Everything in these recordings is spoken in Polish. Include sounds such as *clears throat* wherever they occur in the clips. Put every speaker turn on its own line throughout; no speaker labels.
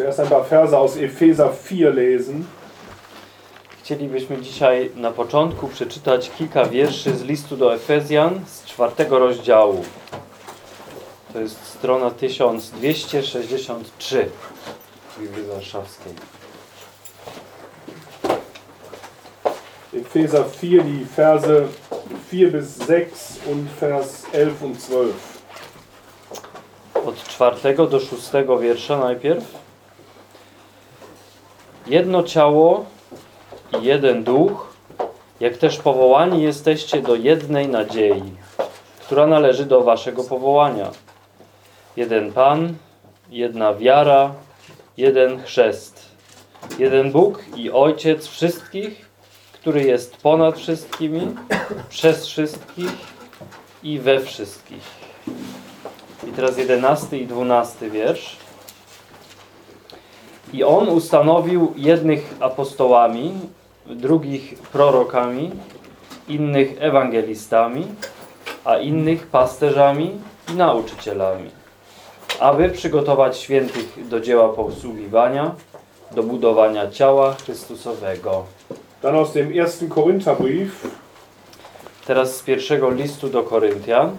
zuerst ein paar Verse aus Epheser 4 lesen.
Chcielibyśmy dzisiaj na początku przeczytać kilka wierszy z listu do Efezjan z czwartego rozdziału. To jest strona 1263 Biblii Warszawskiej.
Epheser 4, die Verse 4 bis 6 und Vers 11 und 12.
Od czwartego do szóstego wiersza najpierw. Jedno ciało i jeden duch, jak też powołani jesteście do jednej nadziei, która należy do waszego powołania. Jeden Pan, jedna wiara, jeden chrzest, jeden Bóg i Ojciec wszystkich, który jest ponad wszystkimi, przez wszystkich i we wszystkich. I teraz jedenasty i dwunasty wiersz. I On ustanowił jednych apostołami, drugich prorokami, innych ewangelistami, a innych pasterzami i nauczycielami, aby przygotować świętych do dzieła posługiwania, do budowania ciała Chrystusowego.
Dann aus dem ersten Korintherbrief,
Teraz z pierwszego listu do Koryntian,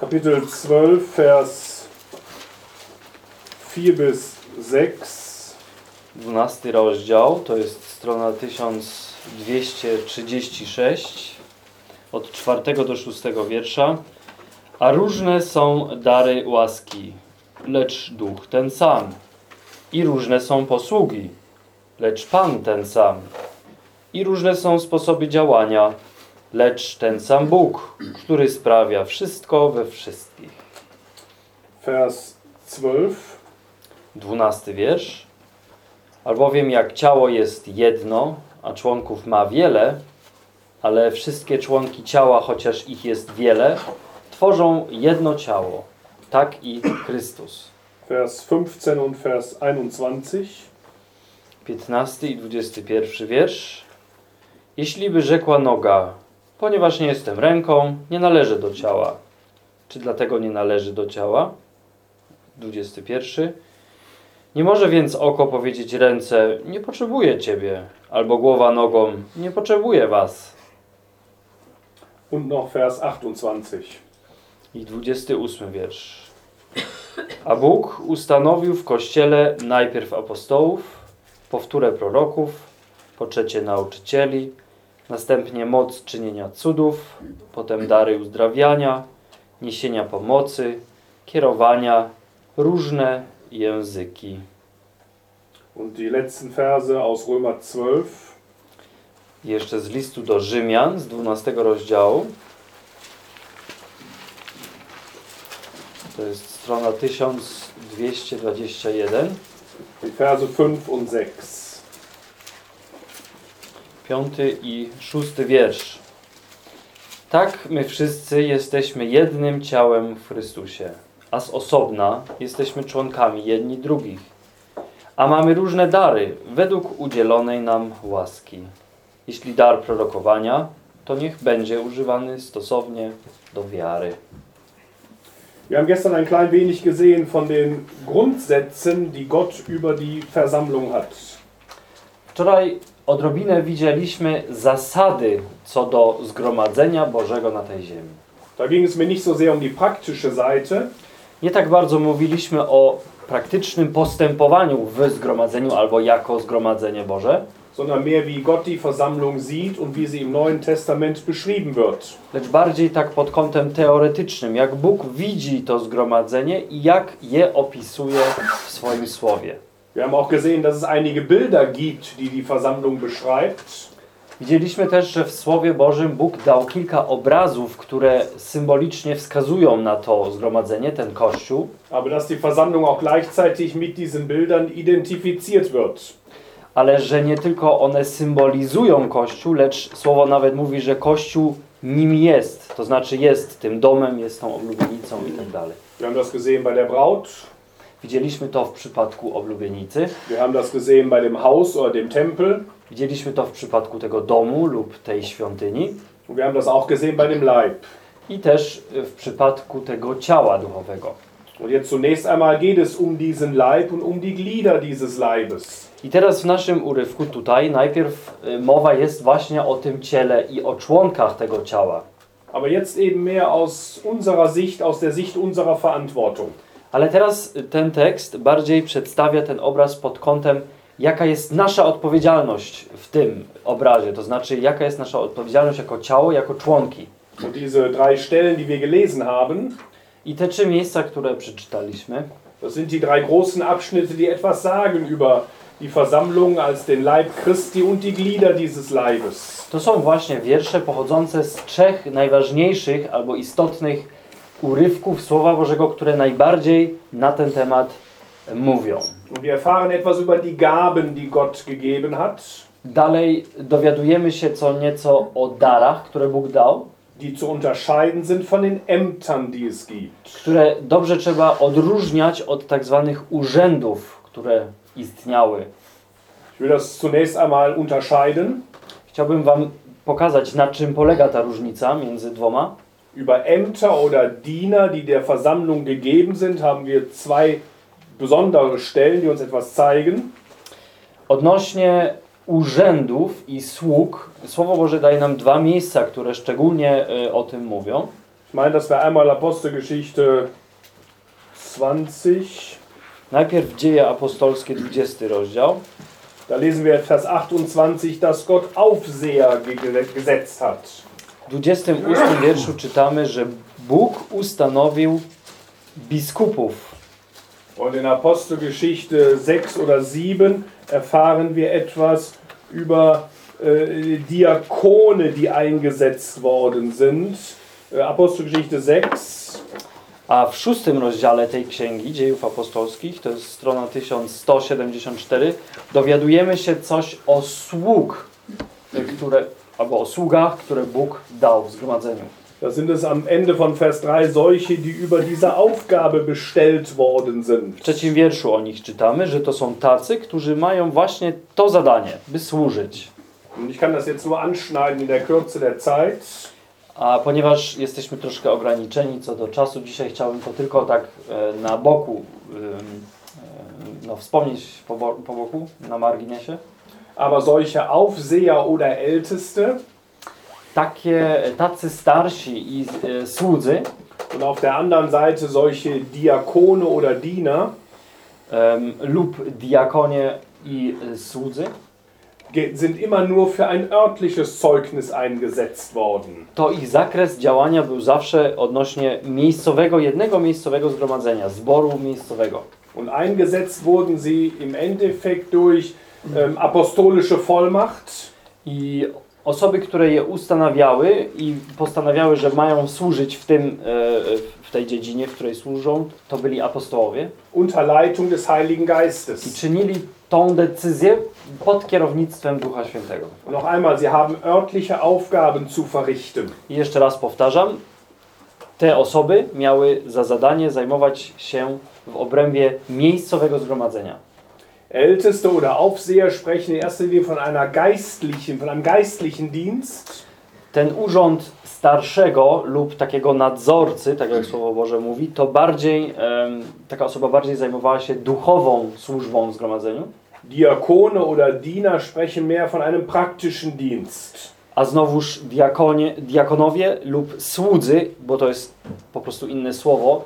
Kapitel 12, Vers 4 bis 6.
12 rozdział, to jest strona 1236, od 4 do 6 wiersza. A różne są dary łaski, lecz duch ten sam. I różne są posługi, lecz Pan ten sam. I różne są sposoby działania, lecz ten sam Bóg, który sprawia wszystko we wszystkich.
Vers 12.
12 wiersz. Albowiem jak ciało jest jedno, a członków ma wiele, ale wszystkie członki ciała, chociaż ich jest wiele, tworzą jedno ciało. Tak i Chrystus.
Vers 15 und Vers 21.
15 i 21 wiersz. Jeśli by rzekła noga, ponieważ nie jestem ręką, nie należy do ciała. Czy dlatego nie należy do ciała? 21. Nie może więc oko powiedzieć ręce, nie potrzebuję ciebie, albo głowa nogą, nie potrzebuję was.
Und noch Vers 28.
I 28 wiersz. A Bóg ustanowił w Kościele najpierw apostołów, powtórę proroków, po trzecie nauczycieli, następnie moc czynienia cudów, potem dary uzdrawiania, niesienia pomocy, kierowania, różne języki.
Und die letzten Verse aus Römer 12.
I Jeszcze z listu do Rzymian z 12 rozdziału. To jest strona 1221.
Die Verse 5 und 6.
Piąty i szósty wiersz. Tak my wszyscy jesteśmy jednym ciałem w Chrystusie, a z osobna jesteśmy członkami jedni drugich. A mamy różne dary według udzielonej nam łaski. Jeśli dar prorokowania, to niech będzie używany stosownie do wiary.
Wir haben gestern ein klein wenig gesehen von den Grundsätzen, die Gott über die Versammlung hat.
Wczoraj odrobinę widzieliśmy zasady co do zgromadzenia Bożego na tej ziemi.
Da ging es mir nicht so sehr um die praktische Seite,
Nie tak bardzo mówiliśmy o praktycznym postępowaniu w zgromadzeniu albo jako zgromadzenie Boże,
sondern mehr wie Gott die Versammlung sieht und wie sie im Neuen Testament beschrieben wird.
lecz bardziej tak pod kątem teoretycznym, jak Bóg widzi to zgromadzenie i jak je opisuje w swoim słowie.
Wir haben auch gesehen, dass es einige Bilder gibt, die die Versammlung beschreibt.
Widzieliśmy też, że w Słowie Bożym Bóg dał kilka obrazów, które symbolicznie wskazują na to zgromadzenie, ten Kościół,
aber dass die Versammlung auch gleichzeitig mit diesen Bildern identifiziert wird.
ale że nie tylko one symbolizują Kościół, lecz Słowo nawet mówi, że Kościół nim jest, to znaczy jest tym domem, jest tą oblubienicą i tak dalej.
Wir haben das gesehen bei der Braut,
Widzieliśmy to w przypadku oblubienicy,
wir haben das gesehen bei dem Haus oder dem Tempel
widzieliśmy to w przypadku tego domu lub tej świątyni
und wir haben das auch gesehen bei dem Leib.
i też w przypadku tego ciała duchowego.
Und jetzt zunächst einmal geht es um diesen Leib und um die Glieder dieses Leibes.
I teraz w naszym urywku tutaj najpierw y, mowa jest właśnie o tym ciele i o członkach tego ciała.
Aber jetzt eben mehr aus unserer Sicht, aus der Sicht unserer Verantwortung.
Ale teraz ten tekst bardziej przedstawia ten obraz pod kątem, jaka jest nasza odpowiedzialność w tym obrazie. To znaczy, jaka jest nasza odpowiedzialność jako ciało, jako członki.
Und diese drei Stellen, die wir gelesen haben,
I te trzy miejsca, które przeczytaliśmy,
das sind die drei großen Abschnitte, die etwas sagen über die Versammlung als den Leib Christi und die Glieder dieses Leibes.
to są właśnie wiersze pochodzące z trzech najważniejszych albo istotnych urywków Słowa Bożego, które najbardziej na ten temat mówią. Dalej dowiadujemy się co nieco o darach, które Bóg dał,
die zu unterscheiden sind von den Ämtern, die es gibt.
które dobrze trzeba odróżniać od tak zwanych urzędów, które istniały.
Ich will das zunächst einmal unterscheiden.
Chciałbym Wam pokazać, na czym polega ta różnica między dwoma.
Über Ämter oder Diener, die der Versammlung gegeben sind, haben wir zwei besondere Stellen, die uns etwas zeigen.
Odnośnie urzędów i sług, Słowo Boże daje nam dwa miejsca, które szczególnie y, o tym mówią.
Ich meine, das wäre einmal Apostelgeschichte 20.
Najpierw Dzieje Apostolskie, 20 rozdział.
Da lesen wir Vers 28, dass Gott Aufseher ge- gesetzt hat.
W 28 wierszu czytamy, że Bóg ustanowił biskupów.
Und in Apostelgeschichte 6 oder 7 erfahren wir etwas über äh, Diakone, die eingesetzt worden sind. Äh, Apostelgeschichte 6,
A w szóstym rozdziale tej księgi, Dziejów Apostolskich, to jest strona 1174, dowiadujemy się coś o sług, które, albo o sługach, które Bóg dał w zgromadzeniu.
da sind es am Ende von Vers 3 solche, die über diese Aufgabe bestellt worden sind.
W trzecim wierszu o nich czytamy, że to są tacy, którzy mają właśnie to zadanie, by służyć.
Und ich kann das jetzt nur anschneiden in der Kürze der Zeit.
A ponieważ jesteśmy troszkę ograniczeni co do czasu, dzisiaj chciałbym to tylko tak e, na boku e, no, wspomnieć po boku, na marginesie.
Aber solche Aufseher oder Älteste
Takie, tacy starsi i e, słudzy
und auf der anderen Seite solche Diakone oder Diener
em, lub diakonie i e, słudzy,
sind immer nur für ein örtliches Zeugnis eingesetzt worden.
to ich zakres działania był zawsze odnośnie miejscowego, jednego miejscowego zgromadzenia, zboru miejscowego.
Und eingesetzt wurden sie im Endeffekt durch apostolische Vollmacht
I osoby, które je ustanawiały i postanawiały, że mają służyć w, tym, e, w tej dziedzinie, w której służą, to byli apostołowie.
unter Leitung des Heiligen
I
Geistes.
czynili tą decyzję pod kierownictwem Ducha Świętego.
Noch einmal, sie haben örtliche Aufgaben zu verrichten.
I jeszcze raz powtarzam, te osoby miały za zadanie zajmować się w obrębie miejscowego zgromadzenia.
Älteste oder Aufseher sprechen in erster Linie von einer geistlichen, von einem geistlichen Dienst.
Ten urząd starszego lub takiego nadzorcy, tak jak Słowo Boże mówi, to bardziej, taka osoba bardziej zajmowała się duchową służbą w zgromadzeniu,
Diakone oder Diener sprechen mehr von einem praktischen Dienst.
a znowuż diakonie, diakonowie lub słudzy, bo to jest po prostu inne słowo,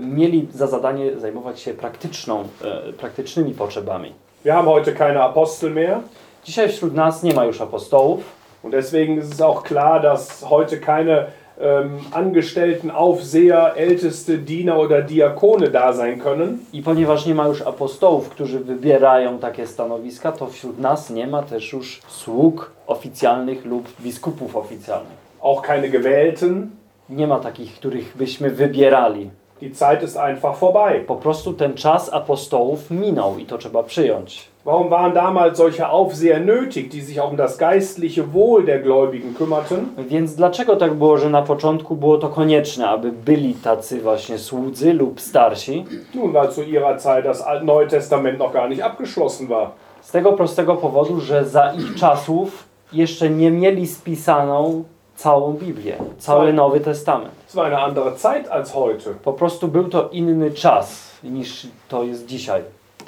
mieli za zadanie zajmować się praktyczną, e, praktycznymi potrzebami.
Wir haben heute keine Apostel mehr.
Dzisiaj wśród nas nie ma już apostołów,
Und deswegen ist es auch klar, dass heute keine ähm, Angestellten, Aufseher, Älteste, Diener oder Diakone da sein können.
I ponieważ nie ma już apostołów, którzy wybierają takie stanowiska, to wśród nas nie ma też już sług oficjalnych lub biskupów oficjalnych.
Auch keine Gewählten.
Nie ma takich, których byśmy wybierali.
Die Zeit ist einfach vorbei.
Po prostu ten czas apostołów minął i to trzeba przyjąć.
Warum waren damals solche Aufseher nötig, die sich auch um das geistliche Wohl der Gläubigen kümmerten?
Więc dlaczego tak było, że na początku było to konieczne, aby byli tacy właśnie słudzy lub starsi?
Nun, weil zu ihrer Zeit das Neue Testament noch gar nicht abgeschlossen war.
Z tego prostego powodu, że za ich czasów jeszcze nie mieli spisaną całą Biblię, cały. Nowy Testament.
Es war eine andere Zeit als heute.
Po prostu był to inny czas niż to jest dzisiaj.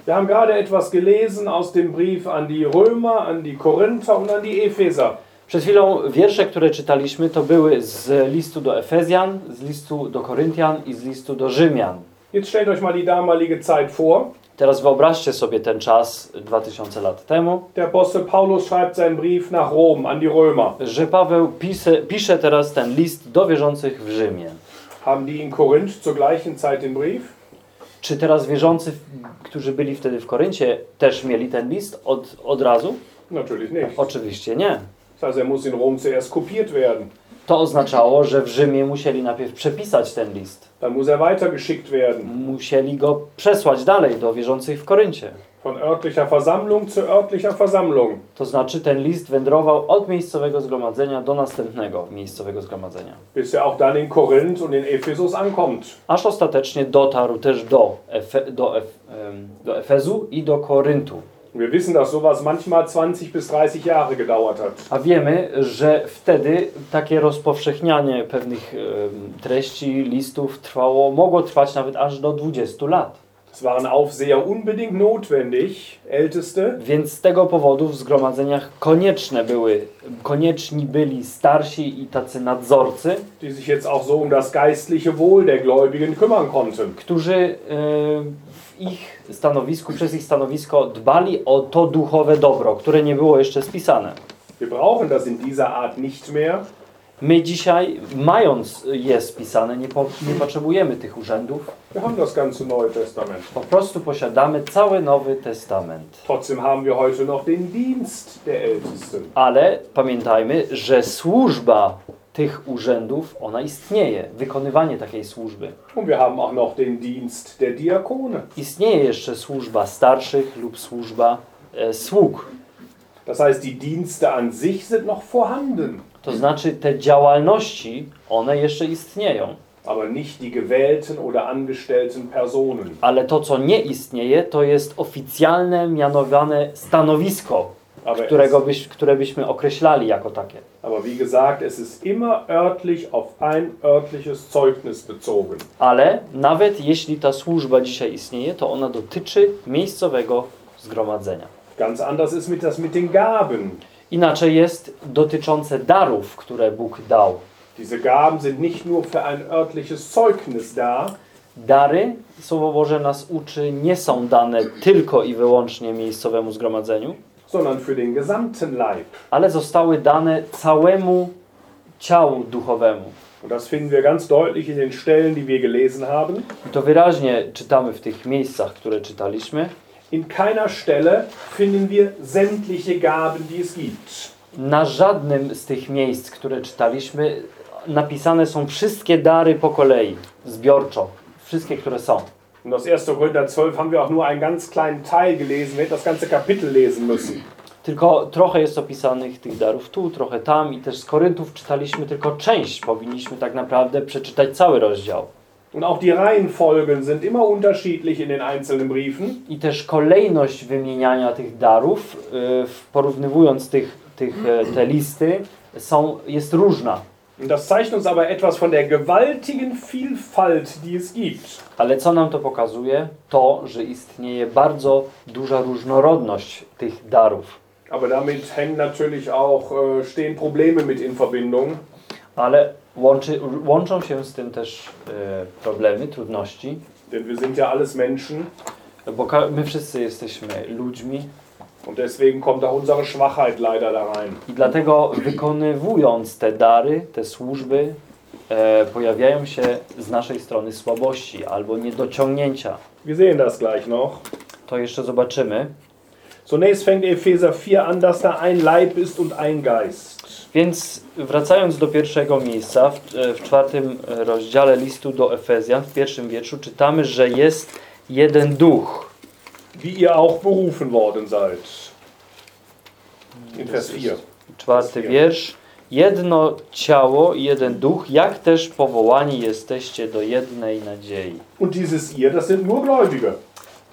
Wir haben gerade etwas gelesen aus dem Brief an die Römer, an die Korinther und an die Epheser.
Przed chwilą wiersze, które czytaliśmy, to były z listu do Efezjan, z listu do Koryntian i z listu do Rzymian.
Jetzt stellt euch mal die damalige Zeit vor.
Teraz wyobraźcie sobie ten czas 2000 lat temu,
Der Apostel Paulus schreibt seinen Brief nach Rom an die Römer.
że Paweł pisze, pisze teraz ten list do wierzących w Rzymie.
Haben die in Korinth zur gleichen Zeit den Brief?
Czy teraz wierzący, którzy byli wtedy w Koryncie, też mieli ten list od, od razu?
Natürlich nicht.
Oczywiście nie.
Das heißt, er muss in Rom zuerst kopiert werden.
To oznaczało, że w Rzymie musieli najpierw przepisać ten list.
Dann muss er weitergeschickt werden.
Musieli go przesłać dalej do wierzących w Koryncie.
Von örtlicher Versammlung zu örtlicher Versammlung.
To znaczy ten list wędrował od miejscowego zgromadzenia do następnego miejscowego zgromadzenia.
Bis er auch dann in Korinth und in Ephesus ankommt.
Aż ostatecznie dotarł też do, Efe, do, Ef, em, do Efezu i do Koryntu.
Wir wissen, dass sowas manchmal 20 bis 30 Jahre gedauert hat.
A wiemy, że wtedy takie rozpowszechnianie pewnych em, treści, listów trwało, mogło trwać nawet aż do 20 lat.
Es waren Aufseher unbedingt notwendig, Älteste,
Więc z tego powodu w zgromadzeniach konieczne były, konieczni byli starsi i tacy nadzorcy,
die sich jetzt auch so um das geistliche Wohl der Gläubigen kümmern konnten.
którzy e, w ich stanowisku, przez ich stanowisko dbali o to duchowe dobro, które nie było jeszcze spisane.
Wir brauchen das in dieser Art nicht mehr.
My dzisiaj, mając je spisane, nie, po, nie potrzebujemy tych urzędów.
Wir haben das ganze Neue Testament.
Po prostu posiadamy cały Nowy Testament.
Trotzdem haben wir heute noch den Dienst der Ältesten.
Ale pamiętajmy, że służba tych urzędów, ona istnieje. Wykonywanie takiej służby.
Und wir haben auch noch den Dienst der Diakone.
Istnieje jeszcze służba starszych lub służba e, sług.
Das heißt, die Dienste an sich sind noch vorhanden,
To znaczy te działalności, one jeszcze istnieją.
aber nicht die gewählten oder angestellten Personen.
Ale to, co nie istnieje, to jest oficjalne, mianowane stanowisko, którego byś, które byśmy określali jako takie.
aber wie gesagt, es ist immer örtlich auf ein örtliches Zeugnis bezogen.
Ale nawet jeśli ta służba dzisiaj istnieje, to ona dotyczy miejscowego zgromadzenia.
Ganz anders ist mit das mit den Gaben.
Inaczej jest dotyczące darów, które Bóg dał.
Diese Gaben sind nicht nur für ein örtliches Zeugnis da,
Dary, Słowo Boże nas uczy, nie są dane tylko i wyłącznie miejscowemu zgromadzeniu,
sondern für den gesamten Leib.
ale zostały dane całemu ciału duchowemu.
Und das finden wir ganz deutlich in den Stellen, die wir gelesen haben.
I to wyraźnie czytamy w tych miejscach, które czytaliśmy.
In keiner Stelle finden wir sämtliche Gaben, die es gibt.
Na żadnym z tych miejsc, które czytaliśmy, napisane są wszystkie dary po kolei, zbiorczo. Wszystkie, które są.
Und aus 1. Korinther 12 haben wir auch nur einen ganz kleinen Teil gelesen. Wir hätten das ganze Kapitel lesen müssen.
Tylko trochę jest opisanych tych darów tu, trochę tam i też z Koryntów czytaliśmy tylko część. Powinniśmy tak naprawdę przeczytać cały rozdział.
Und auch die Reihenfolgen sind immer unterschiedlich in den einzelnen Briefen.
I też kolejność wymieniania tych darów, w- porównywując tych, tych, e, te listy, są, jest różna.
Das zeigt uns aber etwas von der gewaltigen Vielfalt, die es gibt.
Ale co nam to pokazuje? To, że istnieje bardzo duża różnorodność tych darów.
Aber damit hängen natürlich auch, äh, stehen Probleme mit in Verbindung.
Ale łączy, łączą się z tym też e, problemy, trudności,
Denn wir sind ja alles Menschen.
bo my wszyscy jesteśmy ludźmi
Und deswegen kommt auch unsere Schwachheit leider da rein.
i dlatego wykonywując te dary, te służby, e, pojawiają się z naszej strony słabości albo niedociągnięcia.
Wir sehen das gleich noch.
To jeszcze zobaczymy.
Zunächst fängt Epheser 4 an, dass da ein Leib ist und ein Geist.
Więc wracając do pierwszego miejsca, w, e, w czwartym rozdziale listu do Efezjan, w pierwszym wierszu, czytamy, że jest jeden duch.
Wie ihr auch berufen worden seid. In Vers 4.
Czwarty wiersz. Jedno ciało i jeden duch, jak też powołani jesteście do jednej nadziei.
Und dieses ihr, das sind nur Gläubige.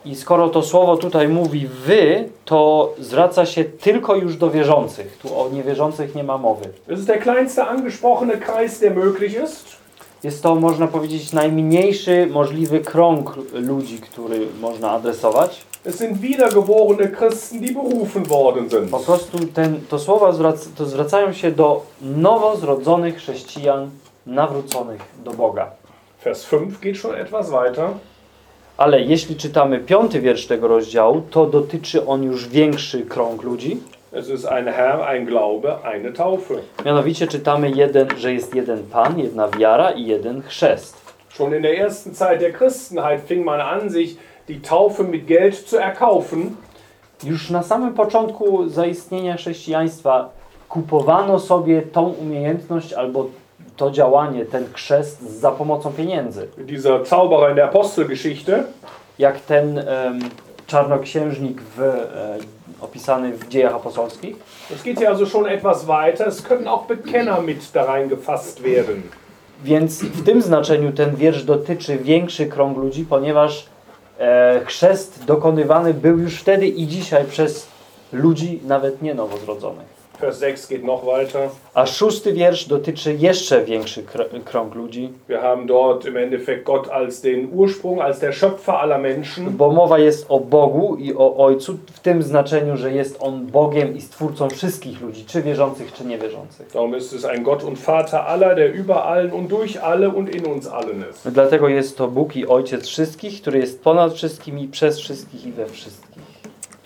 I skoro to słowo tutaj mówi wy, to zwraca się tylko już do wierzących. Tu o niewierzących nie ma mowy.
Das ist der kleinste angesprochene Kreis, der möglich ist.
Jest to, można powiedzieć, najmniejszy możliwy krąg ludzi, który można adresować.
Es sind wiedergeborene Christen, die berufen worden sind.
Po prostu ten, to słowa zwrac, to zwracają się do nowo zrodzonych chrześcijan nawróconych do Boga.
Vers 5 geht schon etwas weiter.
Ale jeśli czytamy piąty wiersz tego rozdziału, to dotyczy on już większy krąg ludzi.
Es ist ein Herr, ein Glaube, eine Taufe.
Mianowicie czytamy, jeden, że jest jeden Pan, jedna wiara i jeden chrzest.
Schon in der ersten Zeit der Christenheit fing man an, sich die Taufe mit Geld zu erkaufen.
Już na samym początku zaistnienia chrześcijaństwa kupowano sobie tą umiejętność albo to działanie, ten chrzest za pomocą pieniędzy.
Dieser Zauberer in der Apostelgeschichte,
Jak ten em, czarnoksiężnik w, e, opisany w dziejach apostolskich.
es geht hier also schon etwas weiter. Es können auch Bekenner mit da reingefasst werden.
Więc w tym znaczeniu ten wiersz dotyczy większy krąg ludzi, ponieważ chrzest dokonywany był już wtedy i dzisiaj przez ludzi nawet nie nowozrodzonych.
Vers 6 geht noch weiter.
A szósty wiersz dotyczy jeszcze większy kr- krąg ludzi,
Wir haben dort im Endeffekt Gott als den Ursprung, als der Schöpfer aller Menschen.
bo mowa jest o Bogu i o Ojcu w tym znaczeniu, że jest On Bogiem i Stwórcą wszystkich ludzi, czy wierzących, czy niewierzących.
Darum ist es ein Gott und Vater aller, der über allen und durch alle und in uns allen ist.
Dlatego jest to Bóg i Ojciec wszystkich, który jest ponad wszystkimi, przez wszystkich i we wszystkich.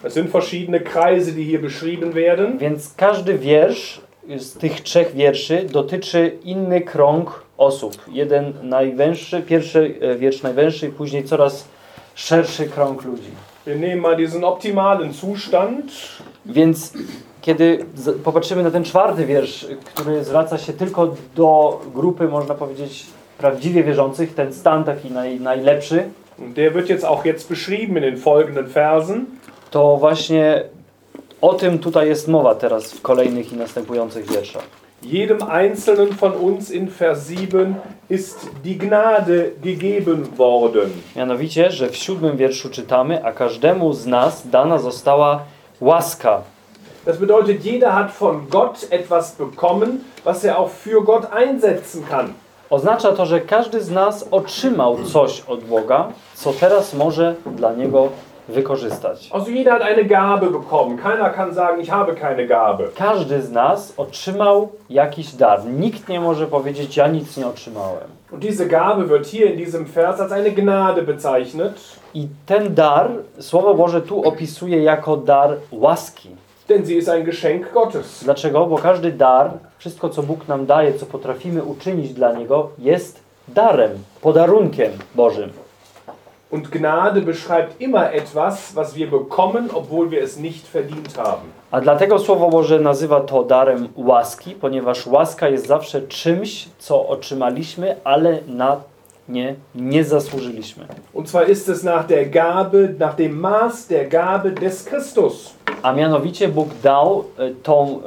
Es sind verschiedene Kreise, die hier beschrieben werden.
Więc każdy wiersz z tych trzech wierszy dotyczy inny krąg osób. Jeden najwęższy, pierwszy e, wiersz najwęższy i później coraz szerszy krąg ludzi.
Wir nehmen mal diesen optimalen Zustand.
Więc kiedy popatrzymy na ten czwarty wiersz, który zwraca się tylko do grupy, można powiedzieć, prawdziwie wierzących, ten stan taki naj, najlepszy,
der wird jetzt auch jetzt beschrieben in den folgenden Versen.
To właśnie o tym tutaj jest mowa teraz w kolejnych i następujących wierszach.
Jedem Einzelnen von uns in Vers 7 ist die Gnade gegeben worden.
Mianowicie, że w siódmym wierszu czytamy, a każdemu z nas dana została łaska.
Das bedeutet, jeder hat von Gott etwas bekommen, was er auch für Gott einsetzen kann.
Oznacza to, że każdy z nas otrzymał coś od Boga, co teraz może dla niego wykorzystać.
Also jeder hat eine Gabe bekommen. Keiner kann sagen, ich habe keine Gabe.
Każdy z nas otrzymał jakiś dar. Nikt nie może powiedzieć, ja nic nie otrzymałem.
Und diese Gabe wird hier in diesem Vers als eine Gnade bezeichnet,
I ten dar, Słowo Boże tu opisuje jako dar łaski.
denn sie ist ein Geschenk Gottes.
Dlaczego? Bo każdy dar, wszystko co Bóg nam daje, co potrafimy uczynić dla Niego, jest darem, podarunkiem Bożym.
Und Gnade beschreibt immer etwas, was wir bekommen, obwohl wir es nicht verdient haben.
A dlatego Słowo Boże nazywa to darem łaski, ponieważ łaska jest zawsze czymś, co otrzymaliśmy, ale na nie, nie zasłużyliśmy.
Und zwar ist es nach der Gabe, nach dem Maß der Gabe des Christus.
A mianowicie Bóg dał e, tą,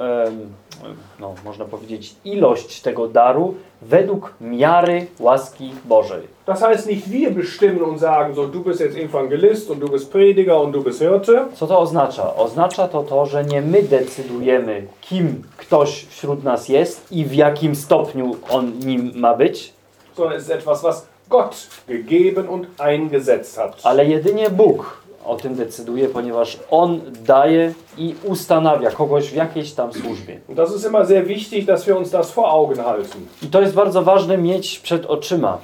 no, można powiedzieć, ilość tego daru według miary łaski Bożej.
Das heißt, nicht wir bestimmen und sagen, so du bist jetzt Evangelist und du bist Prediger und du bist Hirte,
Co to oznacza? Oznacza to to, że nie my decydujemy, kim ktoś wśród nas jest i w jakim stopniu on nim ma być,
sondern es ist etwas, was Gott gegeben und eingesetzt hat.
ale jedynie Bóg o tym decyduje, ponieważ On daje i ustanawia kogoś w jakiejś tam służbie.
Das ist immer sehr wichtig, dass wir uns das vor Augen halten.
I to jest bardzo ważne mieć przed oczyma.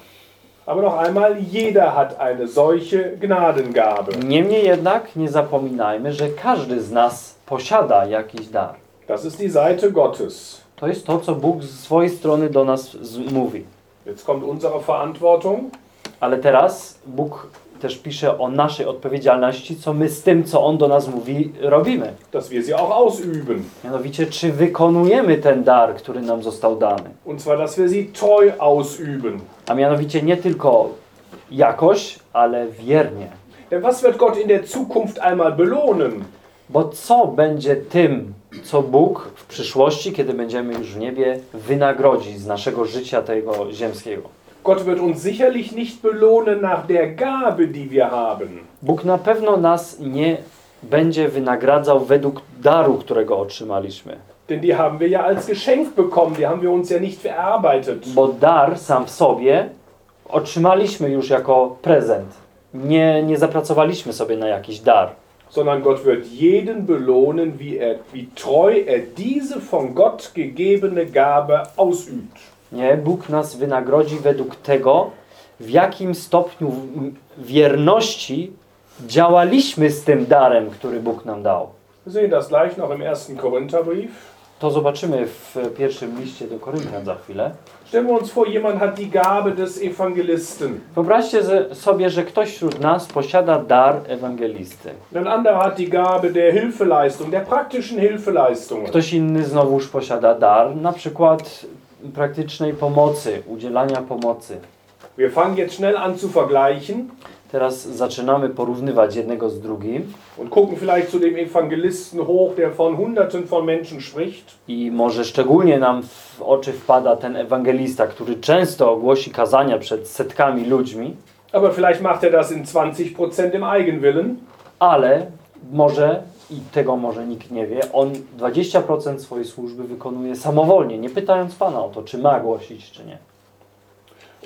Aber noch einmal, jeder hat eine solche Gnadengabe.
Niemniej jednak nie zapominajmy, że każdy z nas posiada jakiś dar.
Das ist die Seite Gottes.
To jest to, co Bóg z swojej strony do nas mówi.
Jetzt kommt unsere Verantwortung.
Ale teraz Bóg też pisze o naszej odpowiedzialności, co my z tym, co On do nas mówi, robimy.
dass wir sie auch ausüben.
Mianowicie, czy wykonujemy ten dar, który nam został dany.
Und zwar, dass wir sie treu ausüben.
A mianowicie nie tylko jakoś, ale wiernie.
Denn was wird Gott in der Zukunft einmal belohnen?
Bo co będzie tym, co Bóg w przyszłości, kiedy będziemy już w niebie, wynagrodzi z naszego życia tego ziemskiego?
Gott wird uns sicherlich nicht belohnen nach der Gabe, die wir haben.
Bóg na pewno nas nie będzie wynagradzał według daru, którego otrzymaliśmy.
Denn die haben wir ja als Geschenk bekommen, die haben wir uns ja nicht verarbeitet.
Bo dar sam w sobie otrzymaliśmy już jako prezent. Nie, nie zapracowaliśmy sobie na jakiś dar.
sondern Gott wird jeden belohnen, wie, er, wie treu er diese von Gott gegebene Gabe ausübt.
Nie, Bóg nas wynagrodzi według tego, w jakim stopniu wierności działaliśmy z tym darem, który Bóg nam dał. To zobaczymy w pierwszym liście do Koryntian za chwilę.
Stellen wir uns vor, jemand hat die Gabe des Evangelisten.
Wyobraźcie sobie, że ktoś wśród nas posiada dar ewangelisty.
Ein anderer hat die Gabe der Hilfeleistung, der praktischen Hilfeleistungen.
Ktoś inny znowuż posiada dar, na przykład praktycznej pomocy, udzielania pomocy.
Wir fangen jetzt schnell an zu vergleichen
Teraz zaczynamy porównywać jednego z drugim
und gucken vielleicht zu dem Evangelisten hoch, der von Hunderten von Menschen spricht.
i może szczególnie nam w oczy wpada ten ewangelista, który często głosi kazania przed setkami ludźmi,
Aber vielleicht macht er das in 20% im Eigenwillen.
ale może, i tego może nikt nie wie, on 20% swojej służby wykonuje samowolnie, nie pytając Pana o to, czy ma głosić, czy nie.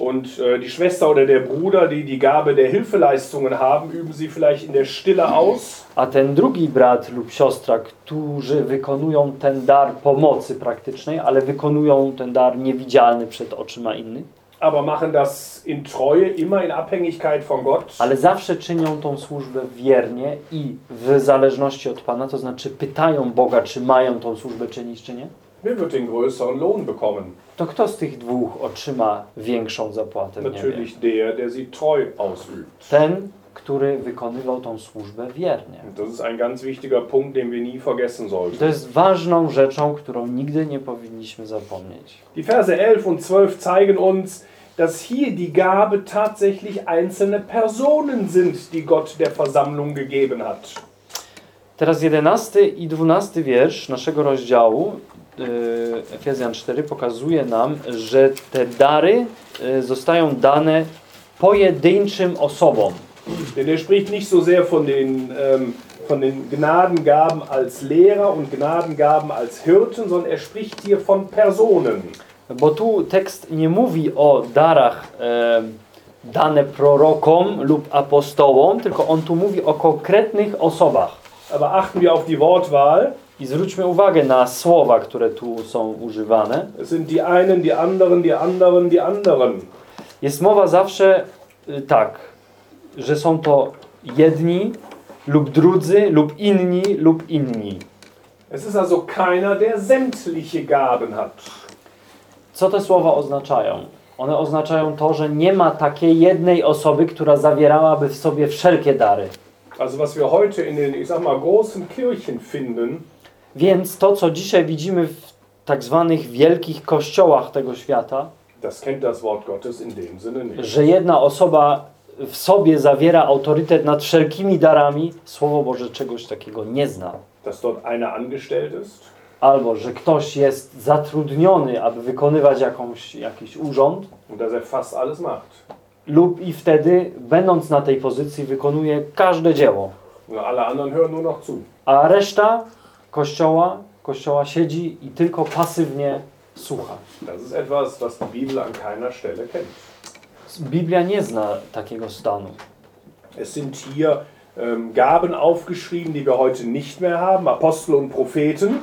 Und äh, die Schwester oder der Bruder, die die Gabe der Hilfeleistungen haben, üben sie vielleicht in der Stille aus.
A ten drugi brat lub siostra, którzy wykonują ten dar pomocy praktycznej, ale wykonują ten dar niewidzialny przed oczyma innych,
aber machen das in Treue, immer in Abhängigkeit von Gott.
ale zawsze czynią tą służbę wiernie i w zależności od Pana, to znaczy pytają Boga, czy mają tą służbę czynić, czy nie,
Wer wird den größeren Lohn bekommen?
to kto z tych dwóch otrzyma większą zapłatę?
Natürlich der, der sie treu ausübt.
Ten, który wykonywał tą służbę wiernie.
Das ist ein ganz wichtiger Punkt, den wir nie vergessen
I to
sollten.
jest ważną rzeczą, którą nigdy nie powinniśmy zapomnieć.
Die Verse 11 und 12 zeigen uns, dass hier die Gabe tatsächlich einzelne Personen sind, die Gott der Versammlung gegeben hat.
Teraz 11 i 12 wiersz naszego rozdziału yy, Efezjan 4 pokazuje nam, że te dary yy, zostają dane pojedynczym osobom.
Denn er spricht nicht so sehr von den, ähm, von den Gnadengaben als Lehrer und Gnadengaben als Hirten, sondern er spricht hier von Personen.
Bo tu tekst nie mówi o darach e, dane prorokom lub apostołom, tylko on tu mówi o konkretnych osobach.
Aber achten wir auf die Wortwahl.
I zwróćmy uwagę na słowa, które tu są używane.
Es sind die einen, die anderen, die anderen, die anderen.
Jest mowa zawsze tak, że są to jedni lub drudzy lub inni lub inni.
Es ist also keiner, der sämtliche Gaben hat.
Co te słowa oznaczają? One oznaczają to, że nie ma takiej jednej osoby, która zawierałaby w sobie wszelkie dary.
Also was wir heute in den, ich sag mal, großen Kirchen finden,
Więc to, co dzisiaj widzimy w tak zwanych wielkich kościołach tego świata,
das kennt das Wort Gottes in dem Sinne nicht.
że jedna osoba w sobie zawiera autorytet nad wszelkimi darami, Słowo Boże czegoś takiego nie zna.
Dass dort einer angestellt ist,
Albo, że ktoś jest zatrudniony, aby wykonywać jakąś, jakiś urząd,
und dass er fast alles macht.
lub i wtedy, będąc na tej pozycji, wykonuje każde dzieło.
Und alle anderen hören nur noch zu.
A reszta kościoła, kościoła siedzi i tylko pasywnie słucha.
Das ist etwas, was die Bibel an keiner Stelle kennt.
Biblia nie zna takiego stanu.
Es sind hier ähm, Gaben aufgeschrieben, die wir heute nicht mehr haben, Apostel und Propheten.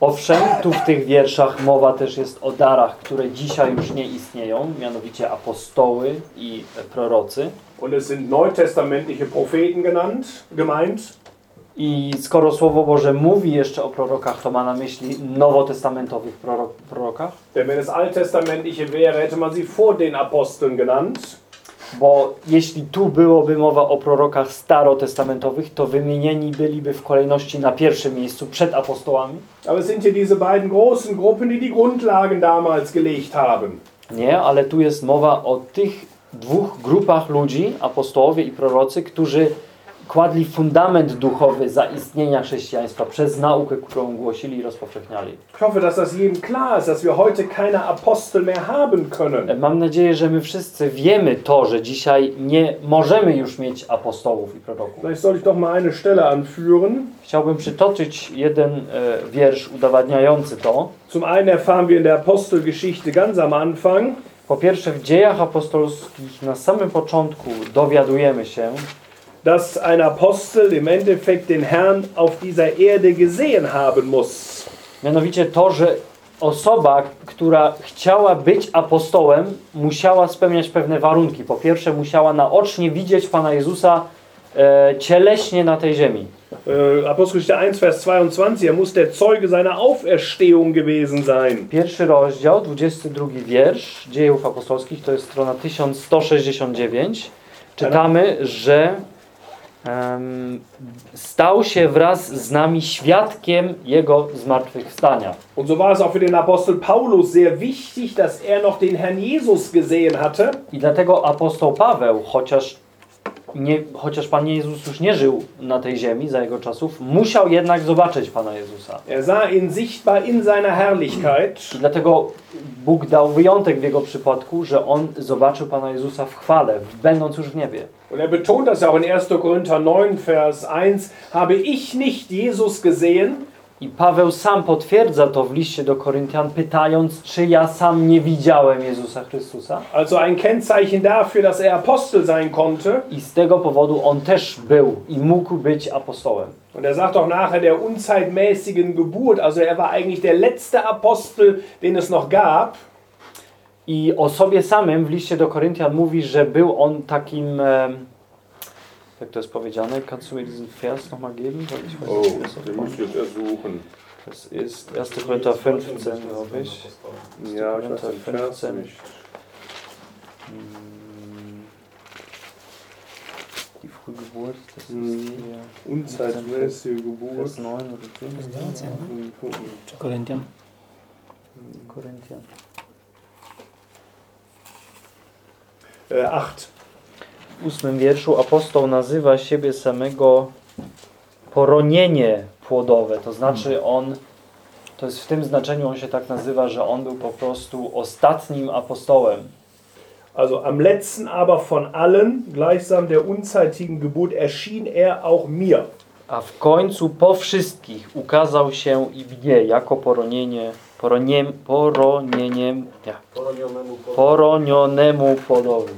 Owszem, tu w tych wierszach mowa też jest o darach, które dzisiaj już nie istnieją, mianowicie apostoły i prorocy.
Und es sind neutestamentliche Propheten genannt, gemeint.
I skoro Słowo Boże mówi jeszcze o prorokach, to ma na myśli nowotestamentowych prorok, prorokach,
Denn wenn es alttestamentliche wäre, hätte man sie vor den Aposteln genannt.
bo jeśli tu byłoby mowa o prorokach starotestamentowych, to wymienieni byliby w kolejności na pierwszym miejscu przed apostołami.
Aber es sind hier diese beiden großen Gruppen, die die Grundlagen damals gelegt haben.
Nie, ale tu jest mowa o tych dwóch grupach ludzi, apostołowie i prorocy, którzy kładli fundament duchowy zaistnienia chrześcijaństwa przez naukę, którą głosili i rozpowszechniali. Mam nadzieję, że my wszyscy wiemy to, że dzisiaj nie możemy już mieć apostołów i proroków. Chciałbym przytoczyć jeden e, wiersz udowadniający to.
Zum einen erfahren wir in der Apostelgeschichte ganz am Anfang,
Po pierwsze, w dziejach apostolskich na samym początku dowiadujemy się,
dass ein Apostel im Endeffekt den Herrn auf dieser Erde gesehen haben muss.
mianowicie to, że osoba, która chciała być apostołem, musiała spełniać pewne warunki. Po pierwsze, musiała naocznie widzieć Pana Jezusa e, cieleśnie na tej ziemi.
Äh, Apostelgeschichte 1, Vers 22, er muss der Zeuge seiner Auferstehung gewesen sein.
Pierwszy rozdział, 22 wiersz dziejów apostolskich, to jest strona 1169. Czytamy, że stał się wraz z nami świadkiem Jego zmartwychwstania.
Und so war es auch für den Apostel Paulus sehr wichtig, dass er noch den Herrn Jesus gesehen hatte.
I dlatego apostoł Paweł, chociaż, nie, chociaż Pan Jezus już nie żył na tej ziemi za jego czasów, musiał jednak zobaczyć Pana Jezusa.
Er sah ihn sichtbar in seiner Herrlichkeit.
I *clears throat* dlatego Bóg dał wyjątek w jego przypadku, że on zobaczył Pana Jezusa w chwale, będąc już w niebie.
Und er betont das auch in 1. Korinther 9, Vers 1. Habe ich nicht Jesus gesehen?
I Paweł sam potwierdza to w liście do Koryntian, pytając, czy ja sam nie widziałem Jezusa Chrystusa.
Also ein Kennzeichen dafür, dass er Apostel sein konnte.
I z tego powodu on też był i mógł być apostołem.
Und er sagt auch nachher der unzeitmäßigen Geburt. Also er war eigentlich der letzte Apostel, den es noch gab.
I o sobie samym w liście do Koryntian mówi, że był on takim, em, Jak to jest? Kannst du mir diesen Vers nochmal geben? Weil ich weiß oh, den muss ich
jetzt ersuchen.
Das ist 1. Korinther 15, glaube ich.
Ja,
ich weiß den Vers nicht. Hm. Die frühe Geburt, das ist
hm.
hier.
Unzeitmäßige Geburt.
Vers 9 oder 10.
Ne? Korinther.
Hm,
Korinther. Äh,
8. ósmym wierszu apostoł nazywa siebie samego poronienie płodowe. To znaczy on, to jest w tym znaczeniu on się tak nazywa, że on był po prostu ostatnim apostołem.
Also am letzten aber von allen, gleichsam der unzeitigen Geburt, erschien er auch mir.
A w końcu po wszystkich ukazał się i mnie jako poronienie, poroniem, poronieniem, ja, poronionemu płodowi.